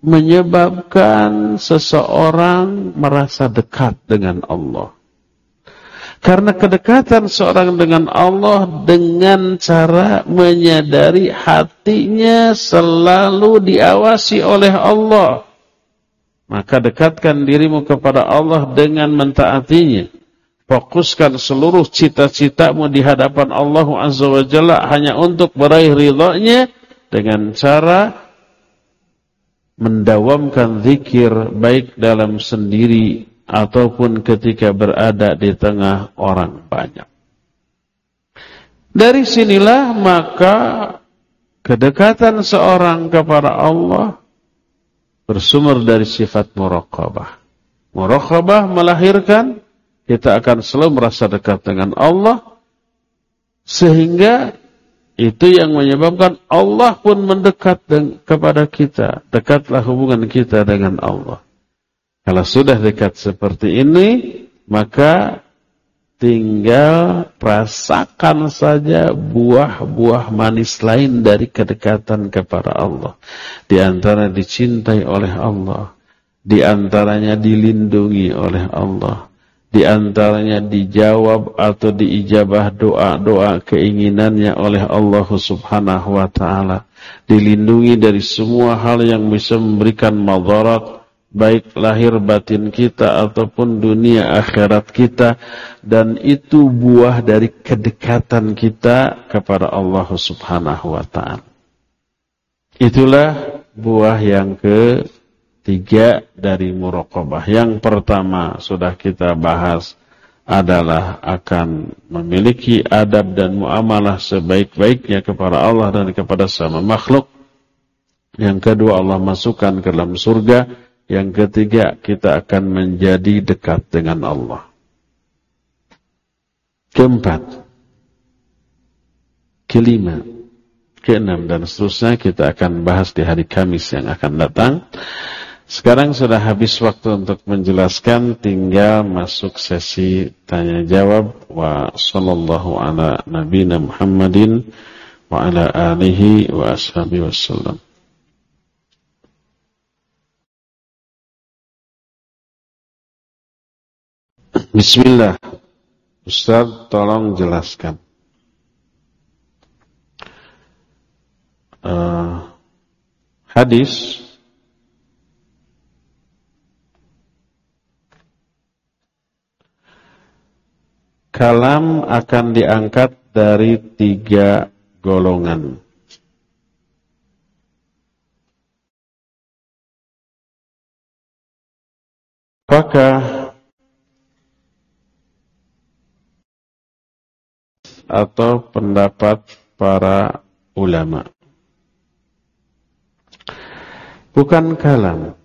menyebabkan seseorang merasa dekat dengan Allah. Karena kedekatan seorang dengan Allah dengan cara menyadari hatinya selalu diawasi oleh Allah. Maka dekatkan dirimu kepada Allah dengan mentaatinya. Fokuskan seluruh cita-citamu di hadapan Allah Azza wa Jalla hanya untuk meraih ridhonya dengan cara mendawamkan zikir baik dalam sendiri ataupun ketika berada di tengah orang banyak. Dari sinilah maka kedekatan seorang kepada Allah bersumber dari sifat muraqabah. Muraqabah melahirkan kita akan selalu merasa dekat dengan Allah sehingga itu yang menyebabkan Allah pun mendekat kepada kita. Dekatlah hubungan kita dengan Allah. Kalau sudah dekat seperti ini, maka Tinggal rasakan saja buah-buah manis lain dari kedekatan kepada Allah. Di antara dicintai oleh Allah. Di antaranya dilindungi oleh Allah. Di antaranya dijawab atau diijabah doa-doa keinginannya oleh Allah subhanahu wa ta'ala. Dilindungi dari semua hal yang bisa memberikan madarat baik lahir batin kita ataupun dunia akhirat kita dan itu buah dari kedekatan kita kepada Allah Subhanahu wa taala. Itulah buah yang ketiga dari muraqabah. Yang pertama sudah kita bahas adalah akan memiliki adab dan muamalah sebaik-baiknya kepada Allah dan kepada sama makhluk. Yang kedua Allah masukkan ke dalam surga yang ketiga, kita akan menjadi dekat dengan Allah. Keempat, kelima, keenam, dan seterusnya kita akan bahas di hari Kamis yang akan datang. Sekarang sudah habis waktu untuk menjelaskan, tinggal masuk sesi tanya jawab. Wa sallallahu ala nabina Muhammadin wa ala alihi wa ashabi wassalam. Bismillah. Ustaz tolong jelaskan. Uh, hadis kalam akan diangkat dari tiga golongan. Apakah atau pendapat para ulama. Bukan kalam,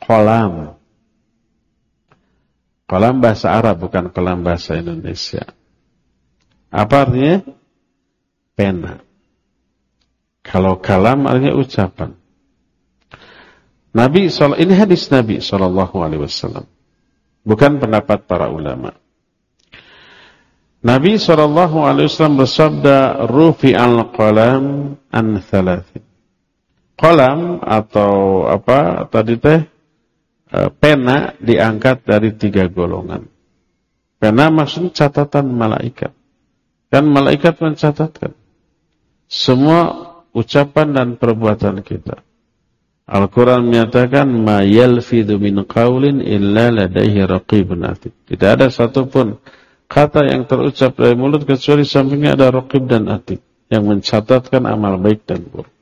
kolam. Kolam bahasa Arab, bukan kolam bahasa Indonesia. Apa artinya? Pena. Kalau kalam artinya ucapan. Nabi ini hadis Nabi Wasallam, bukan pendapat para ulama. Nabi SAW bersabda, Rufi al-qalam an thalathin. Qalam atau apa tadi teh, e, pena diangkat dari tiga golongan. Pena maksud catatan malaikat. Kan malaikat mencatatkan semua ucapan dan perbuatan kita. Al-Quran menyatakan, Ma yalfidhu min qawlin illa ladaihi raqibun atid. Tidak ada satupun kata yang terucap dari mulut kecuali sampingnya ada rokib dan atid yang mencatatkan amal baik dan buruk.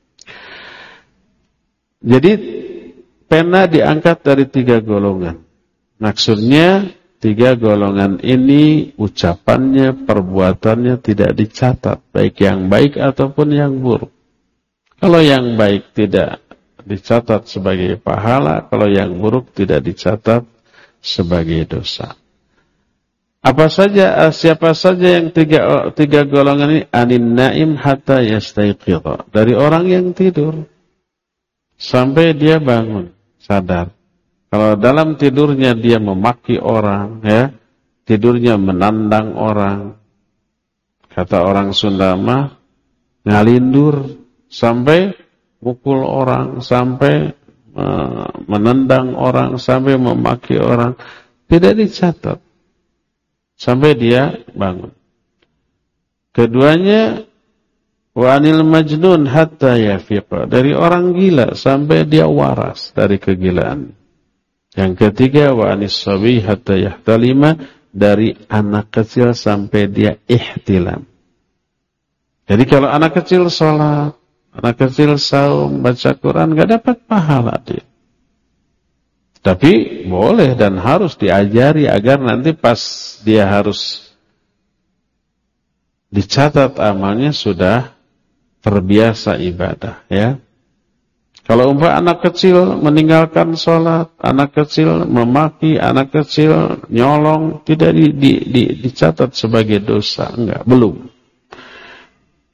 Jadi pena diangkat dari tiga golongan. Maksudnya tiga golongan ini ucapannya, perbuatannya tidak dicatat, baik yang baik ataupun yang buruk. Kalau yang baik tidak dicatat sebagai pahala, kalau yang buruk tidak dicatat sebagai dosa. Apa saja, eh, siapa saja yang tiga, tiga golongan ini? Anin naim hatta yastaiqidha. Dari orang yang tidur. Sampai dia bangun, sadar. Kalau dalam tidurnya dia memaki orang, ya, tidurnya menandang orang. Kata orang Sunda mah, ngalindur. Sampai pukul orang, sampai uh, menendang orang, sampai memaki orang. Tidak dicatat sampai dia bangun. Keduanya wanil majnun hatta yafiqa dari orang gila sampai dia waras dari kegilaan. Yang ketiga wa anis sabi hatta yahtalima dari anak kecil sampai dia ihtilam. Jadi kalau anak kecil sholat, anak kecil saum, baca Quran, nggak dapat pahala dia. Tapi boleh dan harus diajari agar nanti pas dia harus dicatat amalnya sudah terbiasa ibadah ya. Kalau umpah anak kecil meninggalkan sholat, anak kecil memaki, anak kecil nyolong, tidak di, di, di, dicatat sebagai dosa, enggak, belum.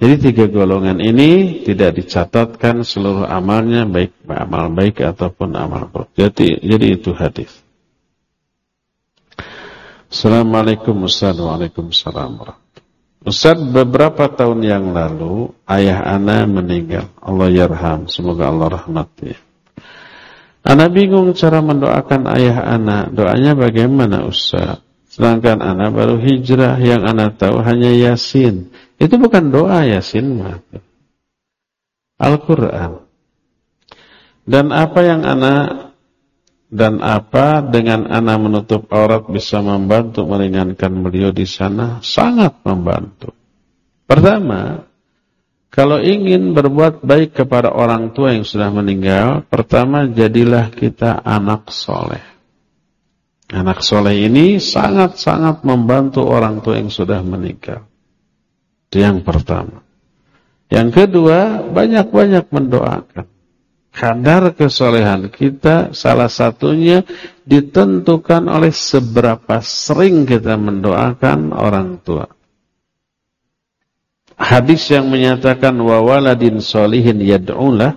Jadi tiga golongan ini tidak dicatatkan seluruh amalnya baik amal baik ataupun amal buruk. Jadi, jadi itu hadis. Assalamualaikum Waalaikumsalam Ustaz beberapa tahun yang lalu ayah ana meninggal. Allah yarham, semoga Allah rahmati. Ana bingung cara mendoakan ayah ana. Doanya bagaimana Ustaz? Sedangkan ana baru hijrah yang ana tahu hanya Yasin. Itu bukan doa Yasin. Al-Quran. Dan apa yang anak dan apa dengan anak menutup aurat bisa membantu meringankan beliau di sana? Sangat membantu. Pertama, kalau ingin berbuat baik kepada orang tua yang sudah meninggal, pertama jadilah kita anak soleh. Anak soleh ini sangat-sangat membantu orang tua yang sudah meninggal. Itu yang pertama. Yang kedua, banyak-banyak mendoakan. Kadar kesolehan kita salah satunya ditentukan oleh seberapa sering kita mendoakan orang tua. Hadis yang menyatakan wa waladin solihin yad'ulah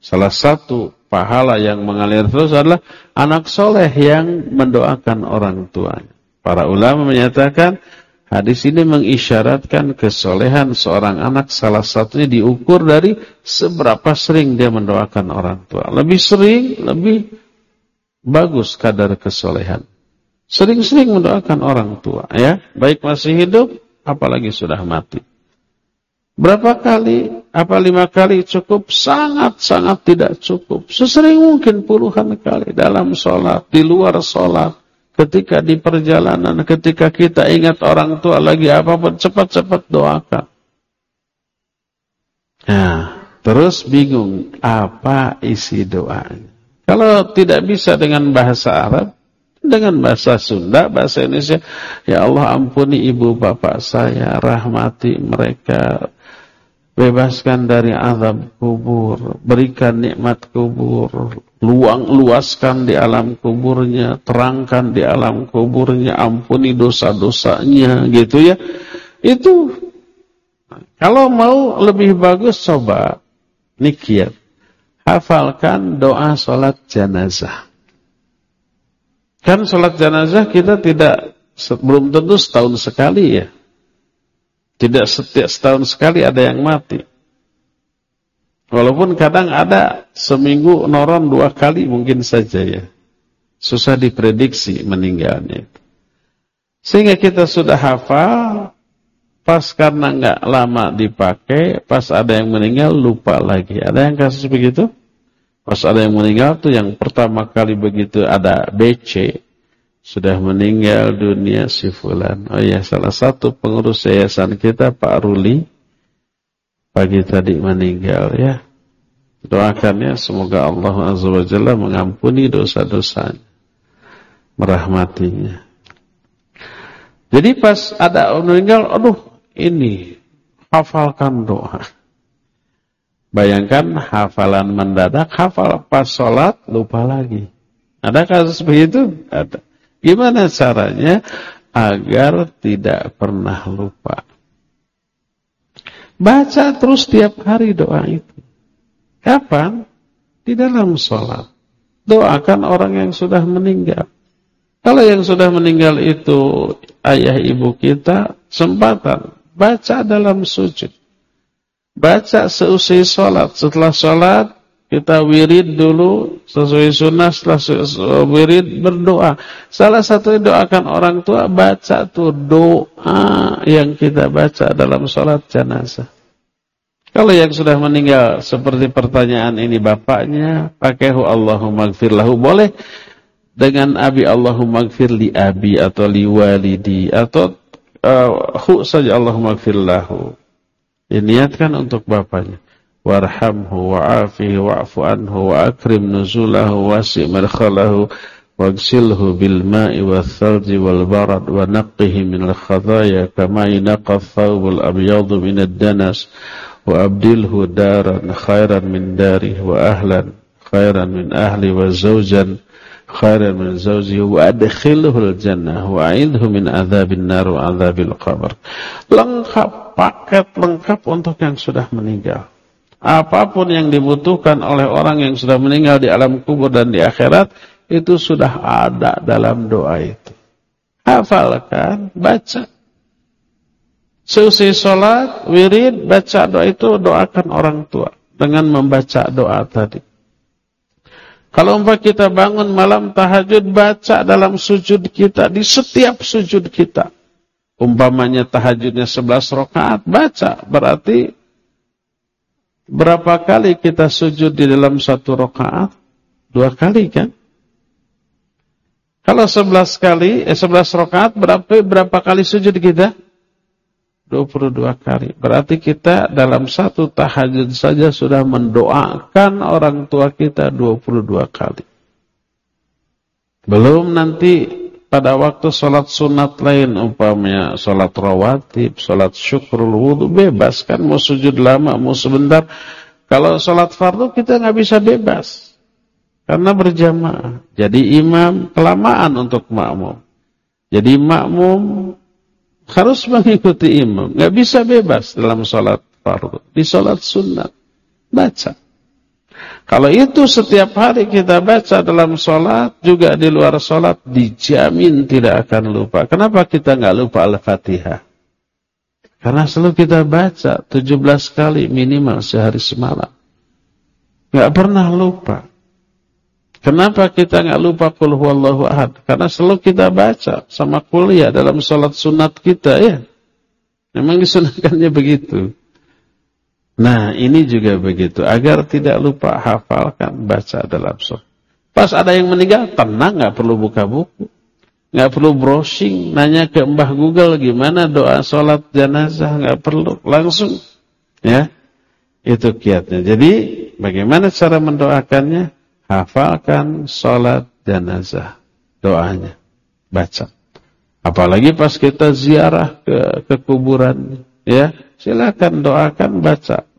salah satu pahala yang mengalir terus adalah anak soleh yang mendoakan orang tuanya. Para ulama menyatakan Hadis ini mengisyaratkan kesolehan seorang anak salah satunya diukur dari seberapa sering dia mendoakan orang tua. Lebih sering, lebih bagus kadar kesolehan. Sering-sering mendoakan orang tua, ya. Baik masih hidup, apalagi sudah mati. Berapa kali, apa lima kali cukup? Sangat-sangat tidak cukup. Sesering mungkin puluhan kali dalam sholat, di luar sholat ketika di perjalanan, ketika kita ingat orang tua lagi apa pun, cepat-cepat doakan. Nah, terus bingung apa isi doanya. Kalau tidak bisa dengan bahasa Arab, dengan bahasa Sunda, bahasa Indonesia, ya Allah ampuni ibu bapak saya, rahmati mereka, bebaskan dari azab kubur, berikan nikmat kubur, luang luaskan di alam kuburnya, terangkan di alam kuburnya, ampuni dosa-dosanya, gitu ya. Itu kalau mau lebih bagus coba nikiat. Hafalkan doa salat jenazah. Kan salat jenazah kita tidak belum tentu setahun sekali ya. Tidak setiap setahun sekali ada yang mati. Walaupun kadang ada seminggu noron dua kali mungkin saja ya. Susah diprediksi meninggalnya itu. Sehingga kita sudah hafal, pas karena nggak lama dipakai, pas ada yang meninggal lupa lagi. Ada yang kasus begitu? Pas ada yang meninggal tuh yang pertama kali begitu ada BC, sudah meninggal dunia si Fulan. Oh ya, salah satu pengurus yayasan kita Pak Ruli pagi tadi meninggal ya. Doakannya semoga Allah Azza wa Jalla mengampuni dosa-dosanya. Merahmatinya. Jadi pas ada meninggal, aduh ini hafalkan doa. Bayangkan hafalan mendadak, hafal pas sholat, lupa lagi. Ada kasus begitu? Ada. Gimana caranya agar tidak pernah lupa? Baca terus tiap hari doa itu. Kapan? Di dalam sholat. Doakan orang yang sudah meninggal. Kalau yang sudah meninggal itu ayah ibu kita, sempatan. Baca dalam sujud. Baca seusai sholat. Setelah sholat, kita wirid dulu sesuai sunnah setelah wirid berdoa. Salah satu doakan orang tua baca tuh doa yang kita baca dalam sholat jenazah. Kalau yang sudah meninggal seperti pertanyaan ini bapaknya, pakai hu Allahumma gfirlahu boleh dengan abi Allahumma gfir li abi atau li walidi atau uh, hu saja Allahumma gfirlahu. Diniatkan untuk bapaknya warhamhu wa'afihi wa'fu anhu wa akrim nuzulahu wasi' madkhalahu wagsilhu bil ma'i wal thalji wal barad wa naqqihi min al khadaya kama yunaqqa thawb al abyadu min ad danas wa abdilhu daran khairan min darih wa ahlan khairan min ahli wa zawjan khairan min zawjihi wa adkhilhu al jannah wa a'idhu min adzabil nar wa adzabil qabr lengkap paket lengkap untuk yang sudah meninggal apa pun yang dibutuhkan oleh orang yang sudah meninggal di alam kubur dan di akhirat itu sudah ada dalam doa itu. Hafalkan, baca. Seusai sholat, wirid, baca doa itu doakan orang tua dengan membaca doa tadi. Kalau umpah kita bangun malam tahajud, baca dalam sujud kita, di setiap sujud kita. Umpamanya tahajudnya 11 rakaat, baca. Berarti Berapa kali kita sujud di dalam satu rakaat? Dua kali kan? Kalau 11 kali, eh 11 rakaat berapa berapa kali sujud kita? 22 kali. Berarti kita dalam satu tahajud saja sudah mendoakan orang tua kita 22 kali. Belum nanti pada waktu sholat sunat lain umpamanya sholat rawatib, sholat syukrul wudhu bebas kan mau sujud lama mau sebentar. Kalau sholat fardu kita nggak bisa bebas karena berjamaah. Jadi imam kelamaan untuk makmum. Jadi makmum harus mengikuti imam, nggak bisa bebas dalam sholat fardu. Di sholat sunat baca. Kalau itu setiap hari kita baca dalam sholat, juga di luar sholat, dijamin tidak akan lupa. Kenapa kita nggak lupa Al-Fatihah? Karena selalu kita baca 17 kali minimal sehari semalam. Nggak pernah lupa. Kenapa kita nggak lupa kul huwallahu ahad? Karena selalu kita baca sama kuliah dalam sholat sunat kita ya. Memang disunahkannya begitu. Nah ini juga begitu. Agar tidak lupa hafalkan baca dalam sholat. Pas ada yang meninggal tenang nggak perlu buka buku. nggak perlu browsing. Nanya ke mbah Google gimana doa sholat jenazah. nggak perlu. Langsung. Ya. Itu kiatnya. Jadi bagaimana cara mendoakannya? Hafalkan sholat jenazah. Doanya. Baca. Apalagi pas kita ziarah ke, ke kuburan. Ya. Silakan doakan baca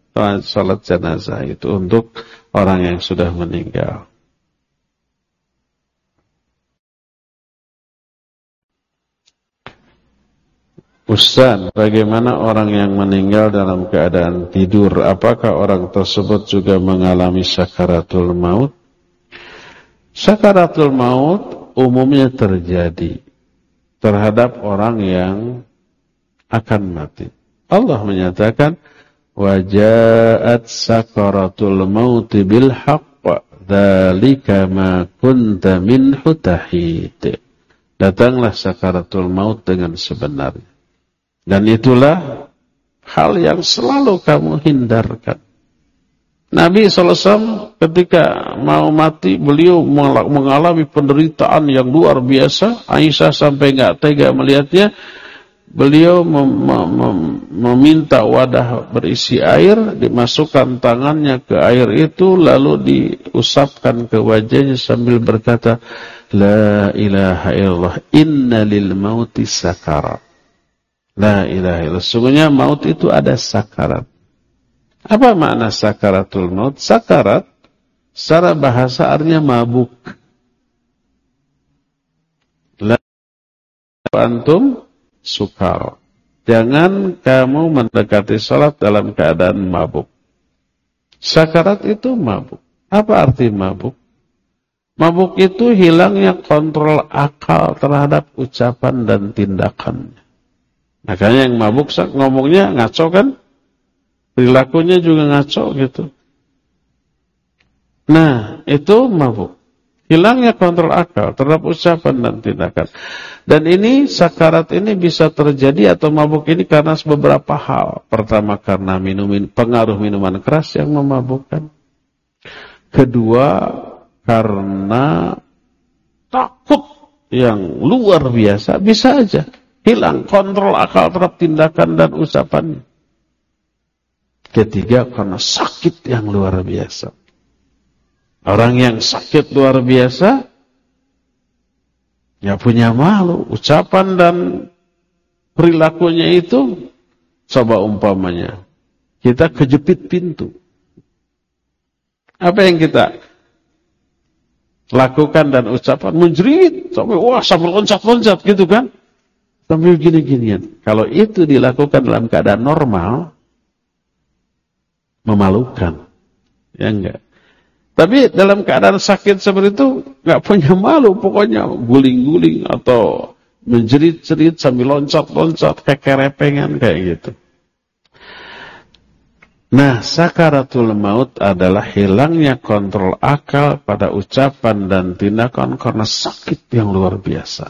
salat jenazah itu untuk orang yang sudah meninggal. Ustaz, bagaimana orang yang meninggal dalam keadaan tidur? Apakah orang tersebut juga mengalami sakaratul maut? Sakaratul maut umumnya terjadi terhadap orang yang akan mati. Allah menyatakan, Wajaat sakaratul mauti bil haqq dzalika ma kunta minhu tahid. Datanglah sakaratul maut dengan sebenarnya. Dan itulah hal yang selalu kamu hindarkan. Nabi SAW ketika mau mati beliau mengalami penderitaan yang luar biasa. Aisyah sampai nggak tega melihatnya beliau mem mem meminta wadah berisi air, dimasukkan tangannya ke air itu, lalu diusapkan ke wajahnya sambil berkata, La ilaha illallah, inna lil mauti sakarat. La ilaha illallah. Sungguhnya maut itu ada sakarat. Apa makna sakaratul maut? Sakarat, secara bahasa artinya mabuk. La antum sukar. Jangan kamu mendekati sholat dalam keadaan mabuk. Sakarat itu mabuk. Apa arti mabuk? Mabuk itu hilangnya kontrol akal terhadap ucapan dan tindakannya. Makanya yang mabuk ngomongnya ngaco kan? Perilakunya juga ngaco gitu. Nah, itu mabuk. Hilangnya kontrol akal terhadap ucapan dan tindakan. Dan ini sakarat ini bisa terjadi atau mabuk ini karena beberapa hal. Pertama karena minum pengaruh minuman keras yang memabukkan. Kedua karena takut yang luar biasa bisa aja hilang kontrol akal terhadap tindakan dan ucapannya. Ketiga karena sakit yang luar biasa. Orang yang sakit luar biasa, ya punya malu. Ucapan dan perilakunya itu, coba umpamanya. Kita kejepit pintu. Apa yang kita lakukan dan ucapan? Menjerit. Sampai, wah sampai loncat-loncat gitu kan. Sambil gini-ginian. Kalau itu dilakukan dalam keadaan normal, memalukan. Ya enggak. Tapi dalam keadaan sakit seperti itu nggak punya malu, pokoknya guling-guling atau menjerit-jerit sambil loncat-loncat kekerepengan kayak gitu. Nah, sakaratul maut adalah hilangnya kontrol akal pada ucapan dan tindakan karena sakit yang luar biasa.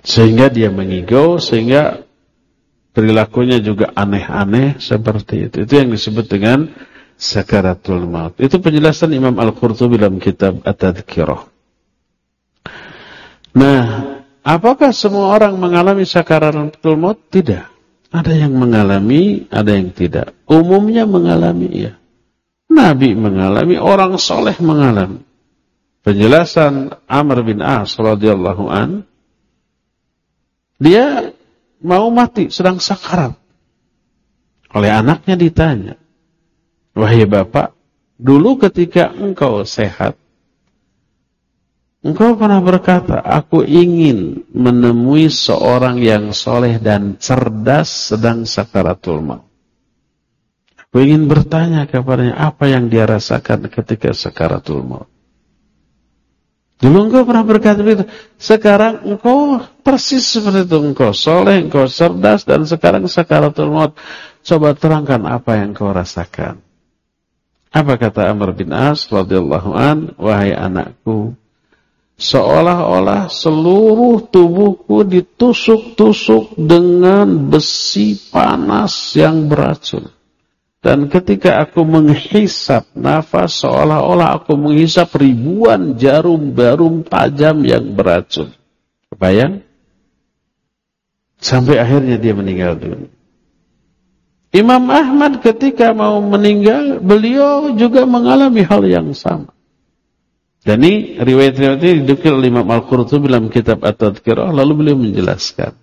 Sehingga dia mengigau, sehingga perilakunya juga aneh-aneh seperti itu. Itu yang disebut dengan sakaratul maut. Itu penjelasan Imam Al-Qurtubi dalam kitab At-Tadhkirah. Nah, apakah semua orang mengalami sakaratul maut? Tidak. Ada yang mengalami, ada yang tidak. Umumnya mengalami, ya. Nabi mengalami, orang soleh mengalami. Penjelasan Amr bin As radhiyallahu an, dia mau mati sedang sakarat. Oleh anaknya ditanya, wahai bapak, dulu ketika engkau sehat, engkau pernah berkata, aku ingin menemui seorang yang soleh dan cerdas sedang sakaratul maut. Aku ingin bertanya kepadanya apa yang dia rasakan ketika sakaratul maut. Dulu engkau pernah berkata begitu. Sekarang engkau persis seperti itu. Engkau soleh, engkau cerdas, dan sekarang sakaratul maut. Coba terangkan apa yang engkau rasakan. Apa kata Amr bin As radhiyallahu an, wahai anakku, seolah-olah seluruh tubuhku ditusuk-tusuk dengan besi panas yang beracun. Dan ketika aku menghisap nafas seolah-olah aku menghisap ribuan jarum-jarum tajam yang beracun. Kebayang? Sampai akhirnya dia meninggal dunia. Imam Ahmad ketika mau meninggal, beliau juga mengalami hal yang sama. Dan ini riwayat-riwayat ini didukir oleh Imam Al-Qurtubi dalam kitab At-Tadhkirah, lalu beliau menjelaskan.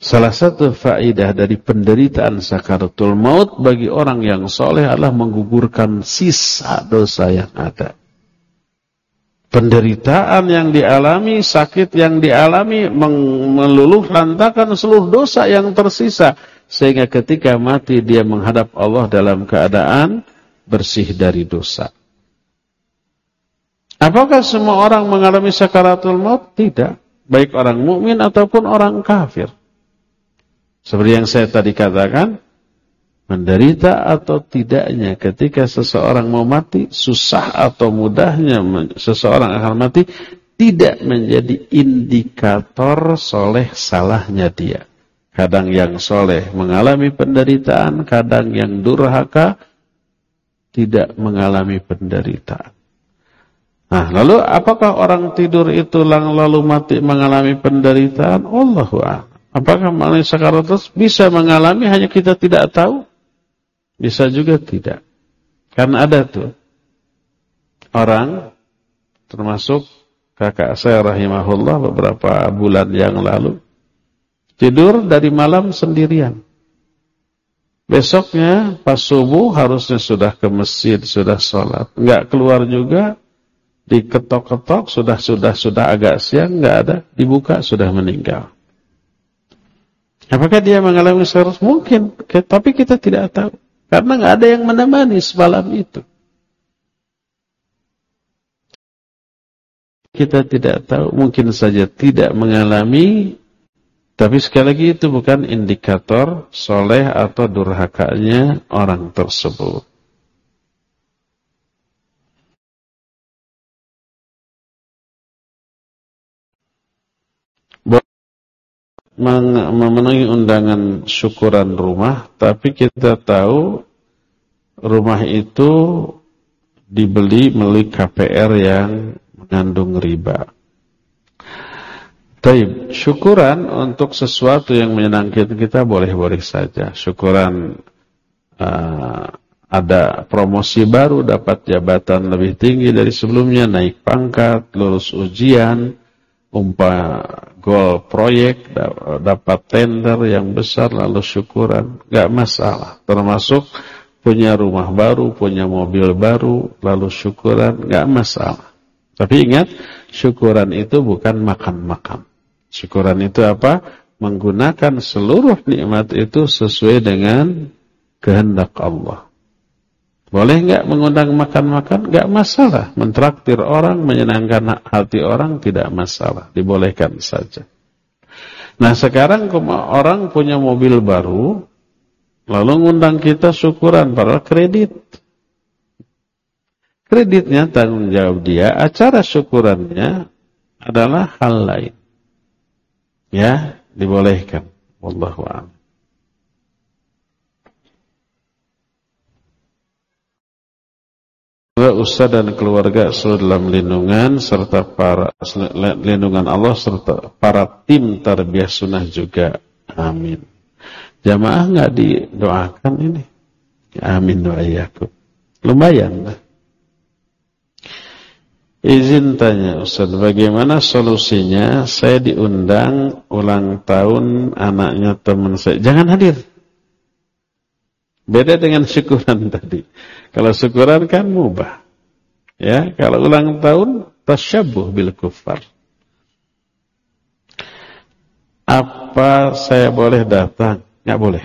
Salah satu faidah dari penderitaan sakaratul maut bagi orang yang soleh adalah menggugurkan sisa dosa yang ada. Penderitaan yang dialami, sakit yang dialami, meluluh lantakan seluruh dosa yang tersisa. Sehingga ketika mati dia menghadap Allah dalam keadaan bersih dari dosa. Apakah semua orang mengalami sakaratul maut? Tidak. Baik orang mukmin ataupun orang kafir. Seperti yang saya tadi katakan, menderita atau tidaknya ketika seseorang mau mati, susah atau mudahnya seseorang akan mati, tidak menjadi indikator soleh salahnya dia. Kadang yang soleh mengalami penderitaan, kadang yang durhaka tidak mengalami penderitaan. Nah, lalu apakah orang tidur itu lalu mati mengalami penderitaan? Allahu. Apakah mengalami sakaratus? Bisa mengalami hanya kita tidak tahu. Bisa juga tidak. Karena ada tuh orang termasuk kakak saya rahimahullah beberapa bulan yang lalu tidur dari malam sendirian. Besoknya pas subuh harusnya sudah ke masjid, sudah sholat. Enggak keluar juga, diketok-ketok, sudah sudah sudah agak siang, enggak ada, dibuka sudah meninggal. Apakah dia mengalami syarat? Mungkin, tapi kita tidak tahu. Karena nggak ada yang menemani semalam itu. Kita tidak tahu, mungkin saja tidak mengalami, tapi sekali lagi itu bukan indikator soleh atau durhakanya orang tersebut. memenuhi undangan syukuran rumah, tapi kita tahu rumah itu dibeli melalui KPR yang mengandung riba. Taib, syukuran untuk sesuatu yang menyenangkan kita boleh-boleh saja. Syukuran uh, ada promosi baru, dapat jabatan lebih tinggi dari sebelumnya, naik pangkat, lulus ujian, umpah gol proyek, dapat tender yang besar lalu syukuran, gak masalah. Termasuk punya rumah baru, punya mobil baru, lalu syukuran, gak masalah. Tapi ingat, syukuran itu bukan makan-makan. Syukuran itu apa? Menggunakan seluruh nikmat itu sesuai dengan kehendak Allah. Boleh nggak mengundang makan-makan? Nggak masalah. Mentraktir orang, menyenangkan hati orang tidak masalah. Dibolehkan saja. Nah sekarang orang punya mobil baru, lalu ngundang kita syukuran, padahal kredit. Kreditnya tanggung jawab dia, acara syukurannya adalah hal lain. Ya, dibolehkan. Wallahu a'lam. Ustaz dan keluarga selalu dalam lindungan serta para lindungan Allah serta para tim tarbiyah sunnah juga. Amin. Jamaah nggak didoakan ini? Amin doayaku. Lumayan lah. Izin tanya Ustaz, bagaimana solusinya saya diundang ulang tahun anaknya teman saya. Jangan hadir. Beda dengan syukuran *laughs* tadi. Kalau syukuran kan mubah. Ya, kalau ulang tahun tasyabuh bil kufar. Apa saya boleh datang? Nggak boleh.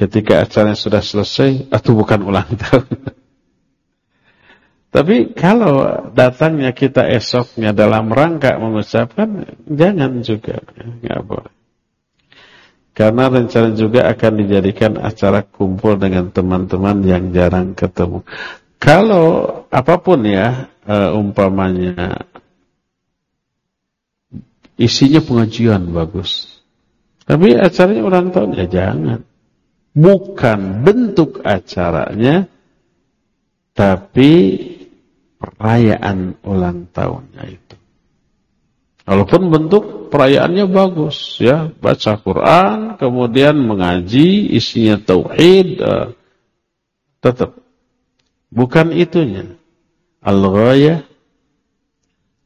Ketika acaranya sudah selesai atau bukan ulang *laughs* tahun. Tapi kalau datangnya kita esoknya dalam rangka mengucapkan, jangan juga, nggak boleh. Karena rencana juga akan dijadikan acara kumpul dengan teman-teman yang jarang ketemu. Kalau apa pun ya, uh, umpamanya isinya pengajian bagus. Tapi acaranya ulang tahun ya jangan. Bukan bentuk acaranya, tapi perayaan ulang tahunnya itu. Walaupun bentuk perayaannya bagus, ya baca Quran, kemudian mengaji, isinya tauhid, uh, tetap bukan itunya. Al-ghayah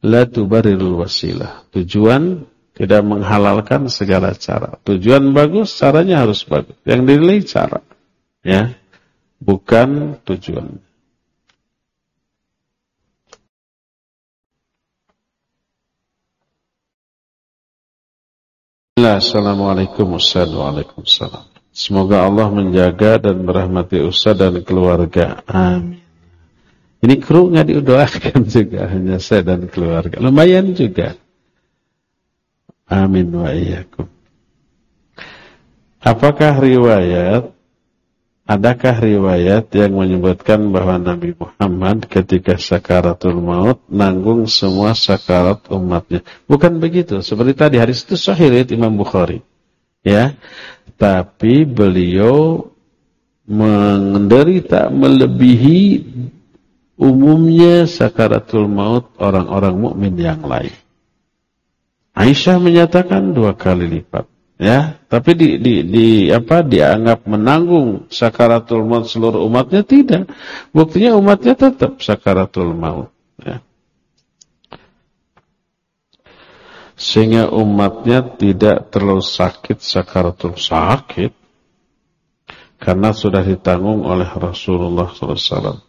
la tubarirul wasilah. Tujuan tidak menghalalkan segala cara. Tujuan bagus, caranya harus bagus. Yang dinilai cara, ya, bukan tujuan. Assalamualaikum Waalaikumsalam. Semoga Allah menjaga dan merahmati Ustaz dan keluarga. Amin. Ini kru nggak didoakan *laughs* juga, hanya saya dan keluarga. Lumayan juga. Amin wa. Apakah riwayat Adakah riwayat yang menyebutkan bahwa Nabi Muhammad ketika sakaratul maut nanggung semua sakarat umatnya? Bukan begitu. Seperti tadi hadis itu sahih Imam Bukhari. Ya. Tapi beliau menderita melebihi umumnya sakaratul maut orang-orang mukmin yang lain. Aisyah menyatakan dua kali lipat ya tapi di, di, di apa dianggap menanggung sakaratul maut seluruh umatnya tidak. Buktinya umatnya tetap sakaratul maut ya. sehingga umatnya tidak terlalu sakit sakaratul sakit karena sudah ditanggung oleh Rasulullah SAW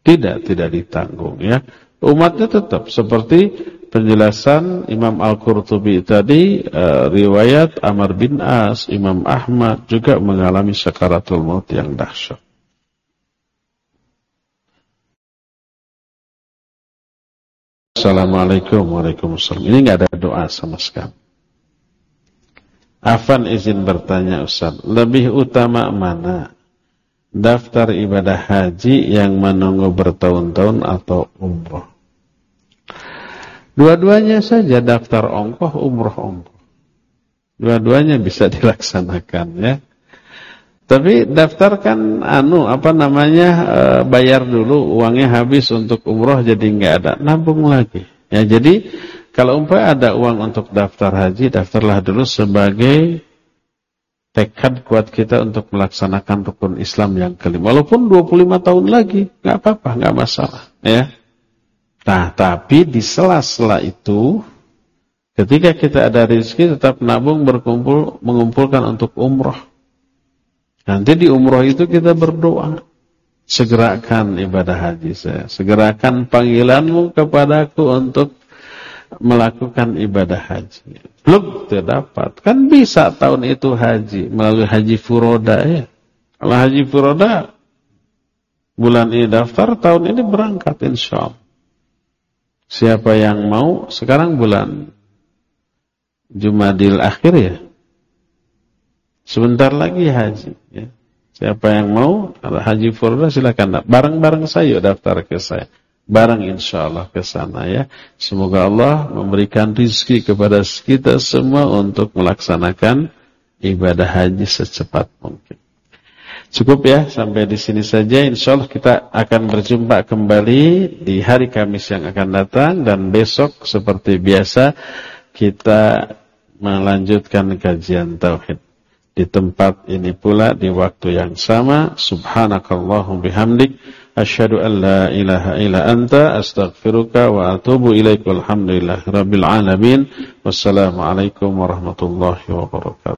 tidak tidak ditanggung ya. Umatnya tetap seperti penjelasan Imam Al-Qurtubi tadi uh, riwayat Amr bin As, Imam Ahmad juga mengalami sakaratul maut yang dahsyat. Assalamualaikum Waalaikumsalam. Ini nggak ada doa sama sekali. Afan izin bertanya Ustaz, lebih utama mana? Daftar ibadah haji yang menunggu bertahun-tahun atau umroh? Dua-duanya saja daftar ongkoh, umroh ongkoh. Dua-duanya bisa *laughs* dilaksanakan ya. Tapi daftarkan anu apa namanya e, bayar dulu uangnya habis untuk umroh jadi nggak ada nabung lagi. Ya jadi kalau umpamanya ada uang untuk daftar haji daftarlah dulu sebagai tekad kuat kita untuk melaksanakan rukun Islam yang kelima. Walaupun 25 tahun lagi nggak apa-apa nggak masalah ya. Nah, tapi di sela-sela itu, ketika kita ada rezeki tetap nabung berkumpul, mengumpulkan untuk umroh. Nanti di umroh itu kita berdoa. Segerakan ibadah haji saya. Segerakan panggilanmu kepadaku untuk melakukan ibadah haji. Belum terdapat. Kan bisa tahun itu haji. Melalui haji furoda ya. Kalau haji furoda, bulan ini daftar, tahun ini berangkat insya Allah. Siapa yang mau sekarang bulan Jumadil akhir ya. Sebentar lagi haji ya. Siapa yang mau haji furda silakan bareng-bareng saya daftar ke saya. Bareng insya Allah ke sana ya. Semoga Allah memberikan rizki kepada kita semua untuk melaksanakan ibadah haji secepat mungkin. Cukup ya sampai di sini saja. Insya Allah kita akan berjumpa kembali di hari Kamis yang akan datang dan besok seperti biasa kita melanjutkan kajian tauhid di tempat ini pula di waktu yang sama. Subhanakallahum bihamdik asyhadu an la ilaha illa anta astaghfiruka wa atubu ilaik walhamdulillah rabbil alamin. Wassalamualaikum warahmatullahi wabarakatuh.